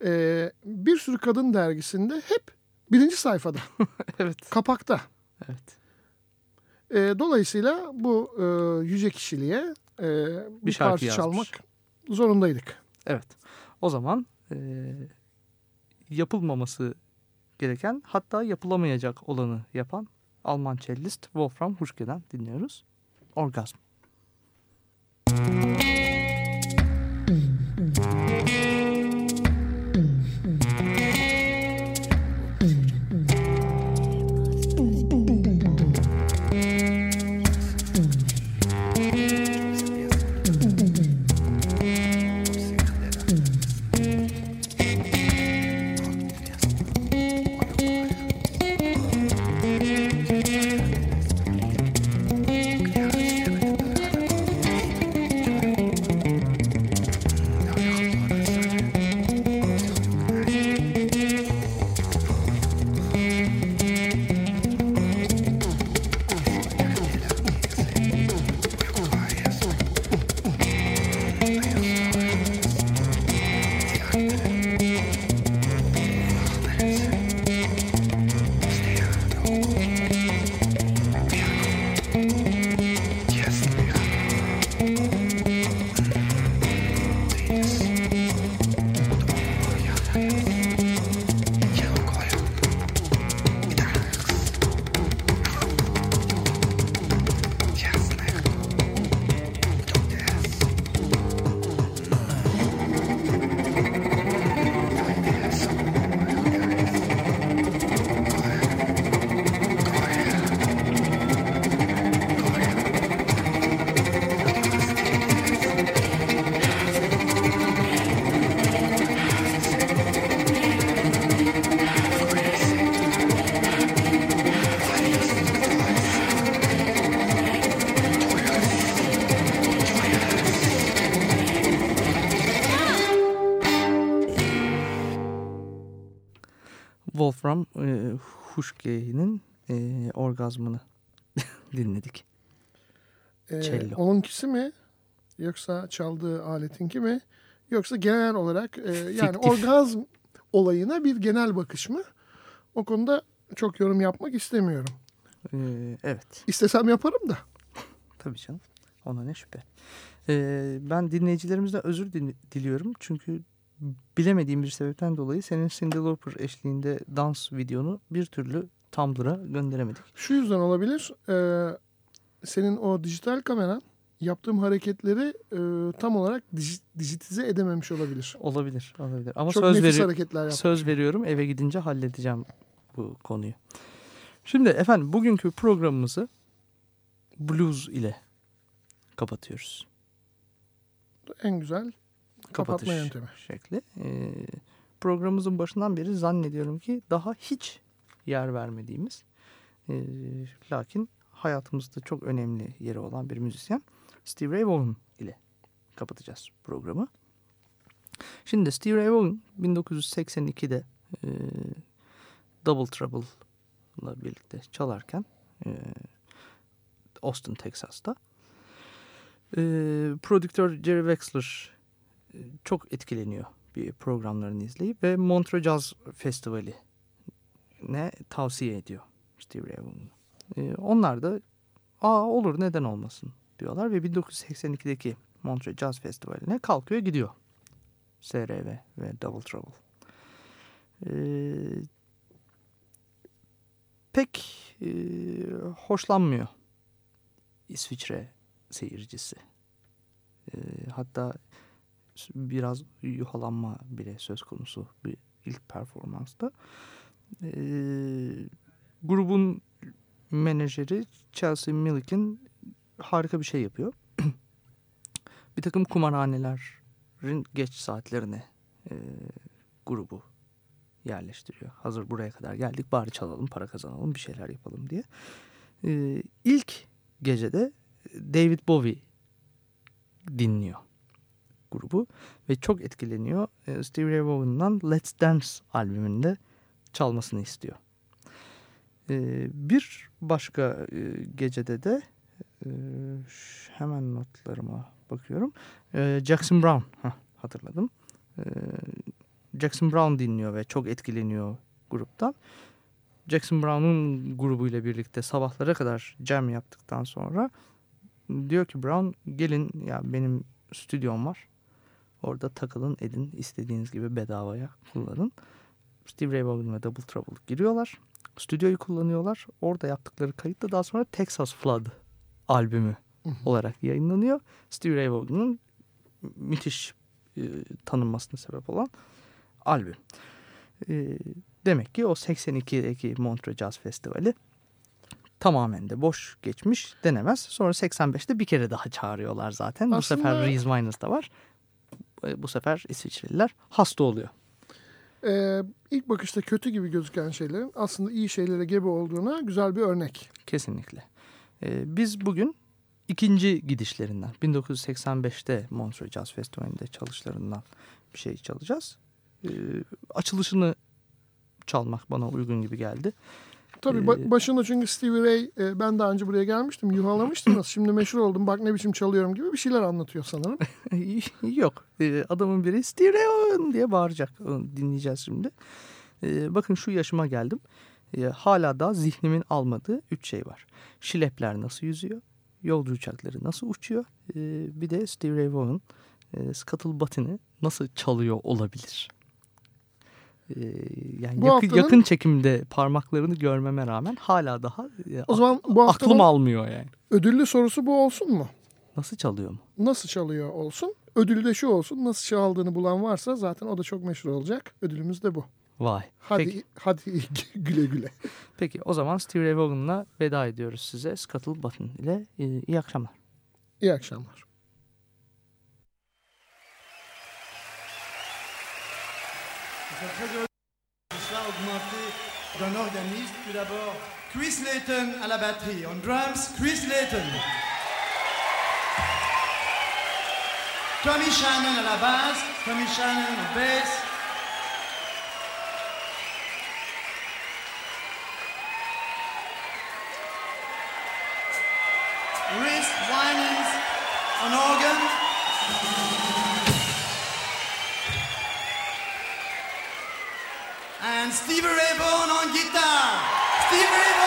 [SPEAKER 2] E, bir sürü kadın dergisinde hep birinci sayfada,
[SPEAKER 1] evet.
[SPEAKER 2] kapakta.
[SPEAKER 1] Evet.
[SPEAKER 2] E, dolayısıyla bu e, yüce kişiliğe e, bir,
[SPEAKER 1] şarkı
[SPEAKER 2] parça
[SPEAKER 1] yazmış.
[SPEAKER 2] çalmak zorundaydık.
[SPEAKER 1] Evet. O zaman e, yapılmaması gereken hatta yapılamayacak olanı yapan Alman cellist Wolfram Huschke'den dinliyoruz. Orgazm. Wolfram Huschke'nin e, orgazmını dinledik.
[SPEAKER 2] E,
[SPEAKER 1] Cello.
[SPEAKER 2] onunkisi mi? Yoksa çaldığı aletinki mi? Yoksa genel olarak e, yani
[SPEAKER 1] Fiktif.
[SPEAKER 2] orgazm olayına bir genel bakış mı? O konuda çok yorum yapmak istemiyorum.
[SPEAKER 1] E, evet.
[SPEAKER 2] İstesem yaparım da.
[SPEAKER 1] Tabii canım. Ona ne şüphe. Ee, ben dinleyicilerimizden özür dil- diliyorum. Çünkü bilemediğim bir sebepten dolayı senin Cyndi Lauper eşliğinde dans videonu bir türlü Tumblr'a gönderemedik.
[SPEAKER 2] Şu yüzden olabilir. e, senin o dijital kameran yaptığım hareketleri e, tam olarak dij- dijitize edememiş olabilir.
[SPEAKER 1] Olabilir, olabilir. Ama
[SPEAKER 2] Çok
[SPEAKER 1] söz
[SPEAKER 2] nefis
[SPEAKER 1] veriyorum.
[SPEAKER 2] hareketler yaptım.
[SPEAKER 1] Söz veriyorum eve gidince halledeceğim bu konuyu. Şimdi efendim bugünkü programımızı blues ile kapatıyoruz.
[SPEAKER 2] En güzel kapatma
[SPEAKER 1] Kapatış
[SPEAKER 2] yöntemi.
[SPEAKER 1] şekli. Ee, programımızın başından beri zannediyorum ki daha hiç yer vermediğimiz ee, lakin hayatımızda çok önemli yeri olan bir müzisyen Steve Ray Vaughan ile kapatacağız programı. Şimdi Steve Ray Vaughan 1982'de e, Double Trouble'la birlikte çalarken e, Austin, Texas'ta. E, prodüktör Jerry Wexler çok etkileniyor bir programlarını izleyip ve Montreux Jazz Festivali ne tavsiye ediyor Steve Ray Vaughan'ı. E, onlar da aa olur neden olmasın diyorlar ve 1982'deki Montreux Jazz Festivali'ne kalkıyor gidiyor. SRV ve Double Trouble. Ee, pek e, hoşlanmıyor İsviçre seyircisi. Ee, hatta biraz yuhalanma bile söz konusu bir ilk performansta. Ee, grubun menajeri Chelsea Milliken harika bir şey yapıyor. bir takım kumarhanelerin geç saatlerine e, grubu yerleştiriyor. Hazır buraya kadar geldik bari çalalım para kazanalım bir şeyler yapalım diye. E, ilk gecede David Bowie dinliyor grubu ve çok etkileniyor. E, Stevie Ray Vaughan'dan Let's Dance albümünde çalmasını istiyor. E, bir başka e, gecede de e, hemen notlarıma bakıyorum. E, Jackson Brown hatırladım. Jackson Brown dinliyor ve çok etkileniyor gruptan. Jackson Brown'un grubuyla birlikte sabahlara kadar jam yaptıktan sonra diyor ki Brown gelin ya benim stüdyom var. Orada takılın edin istediğiniz gibi bedavaya kullanın. Steve Ray Vaughan ve Double Trouble giriyorlar. Stüdyoyu kullanıyorlar. Orada yaptıkları kayıt da daha sonra Texas Flood albümü olarak yayınlanıyor. Steve Ray Vaughan'ın müthiş e, tanınmasına sebep olan albüm. E, demek ki o 82'deki Montreux Jazz Festivali tamamen de boş geçmiş denemez. Sonra 85'te bir kere daha çağırıyorlar zaten. Bu
[SPEAKER 2] Aslında-
[SPEAKER 1] sefer Reese Winans da var. E, Bu sefer İsviçreliler hasta oluyor.
[SPEAKER 2] Ee, ilk bakışta kötü gibi gözüken şeylerin aslında iyi şeylere gebe olduğuna güzel bir örnek.
[SPEAKER 1] Kesinlikle. Ee, biz bugün ikinci gidişlerinden 1985'te Montreux Jazz Festivali'nde çalışlarından bir şey çalacağız. Ee, açılışını çalmak bana uygun gibi geldi.
[SPEAKER 2] Tabii
[SPEAKER 1] Ee,
[SPEAKER 2] ba- başında çünkü Stevie Ray e, ben daha önce buraya gelmiştim yuhalamıştım nasıl şimdi meşhur oldum bak ne biçim çalıyorum gibi bir şeyler anlatıyor sanırım.
[SPEAKER 1] Yok. Ee, adamın biri Stereo diye bağıracak. Onu dinleyeceğiz şimdi. Ee, bakın şu yaşıma geldim. Ee, hala da zihnimin almadığı üç şey var. Şilepler nasıl yüzüyor? Yolcu uçakları nasıl uçuyor? Ee, bir de Steve Ray Vaughan e, Scuttlebutt'ını nasıl çalıyor olabilir? Ee, yani
[SPEAKER 2] Bu
[SPEAKER 1] yakın,
[SPEAKER 2] haftanın-
[SPEAKER 1] yakın çekimde parmaklarını görmeme rağmen hala daha e,
[SPEAKER 2] O zaman bu
[SPEAKER 1] aklım almıyor yani.
[SPEAKER 2] ödüllü sorusu bu olsun mu?
[SPEAKER 1] Nasıl çalıyor mu?
[SPEAKER 2] Nasıl çalıyor olsun? Ödülü de şu olsun. Nasıl çaldığını bulan varsa zaten o da çok meşhur olacak. Ödülümüz de bu.
[SPEAKER 1] Vay.
[SPEAKER 2] Hadi
[SPEAKER 1] Peki.
[SPEAKER 2] hadi güle güle.
[SPEAKER 1] Peki o zaman Steve Ray Vaughan'la veda ediyoruz size. Scuttle Button ile e, iyi akşamlar.
[SPEAKER 2] İyi akşamlar.
[SPEAKER 10] Sommes très heureux soir augmenté d'un organiste. Tout d'abord, Chris Layton à la batterie. On drums, Chris Layton. Tommy Shannon à la basse, Tommy Shannon à basse. Rhys Winans on organ. And Stevie Ray Vaughan on guitar. Stevie Ray Vaughan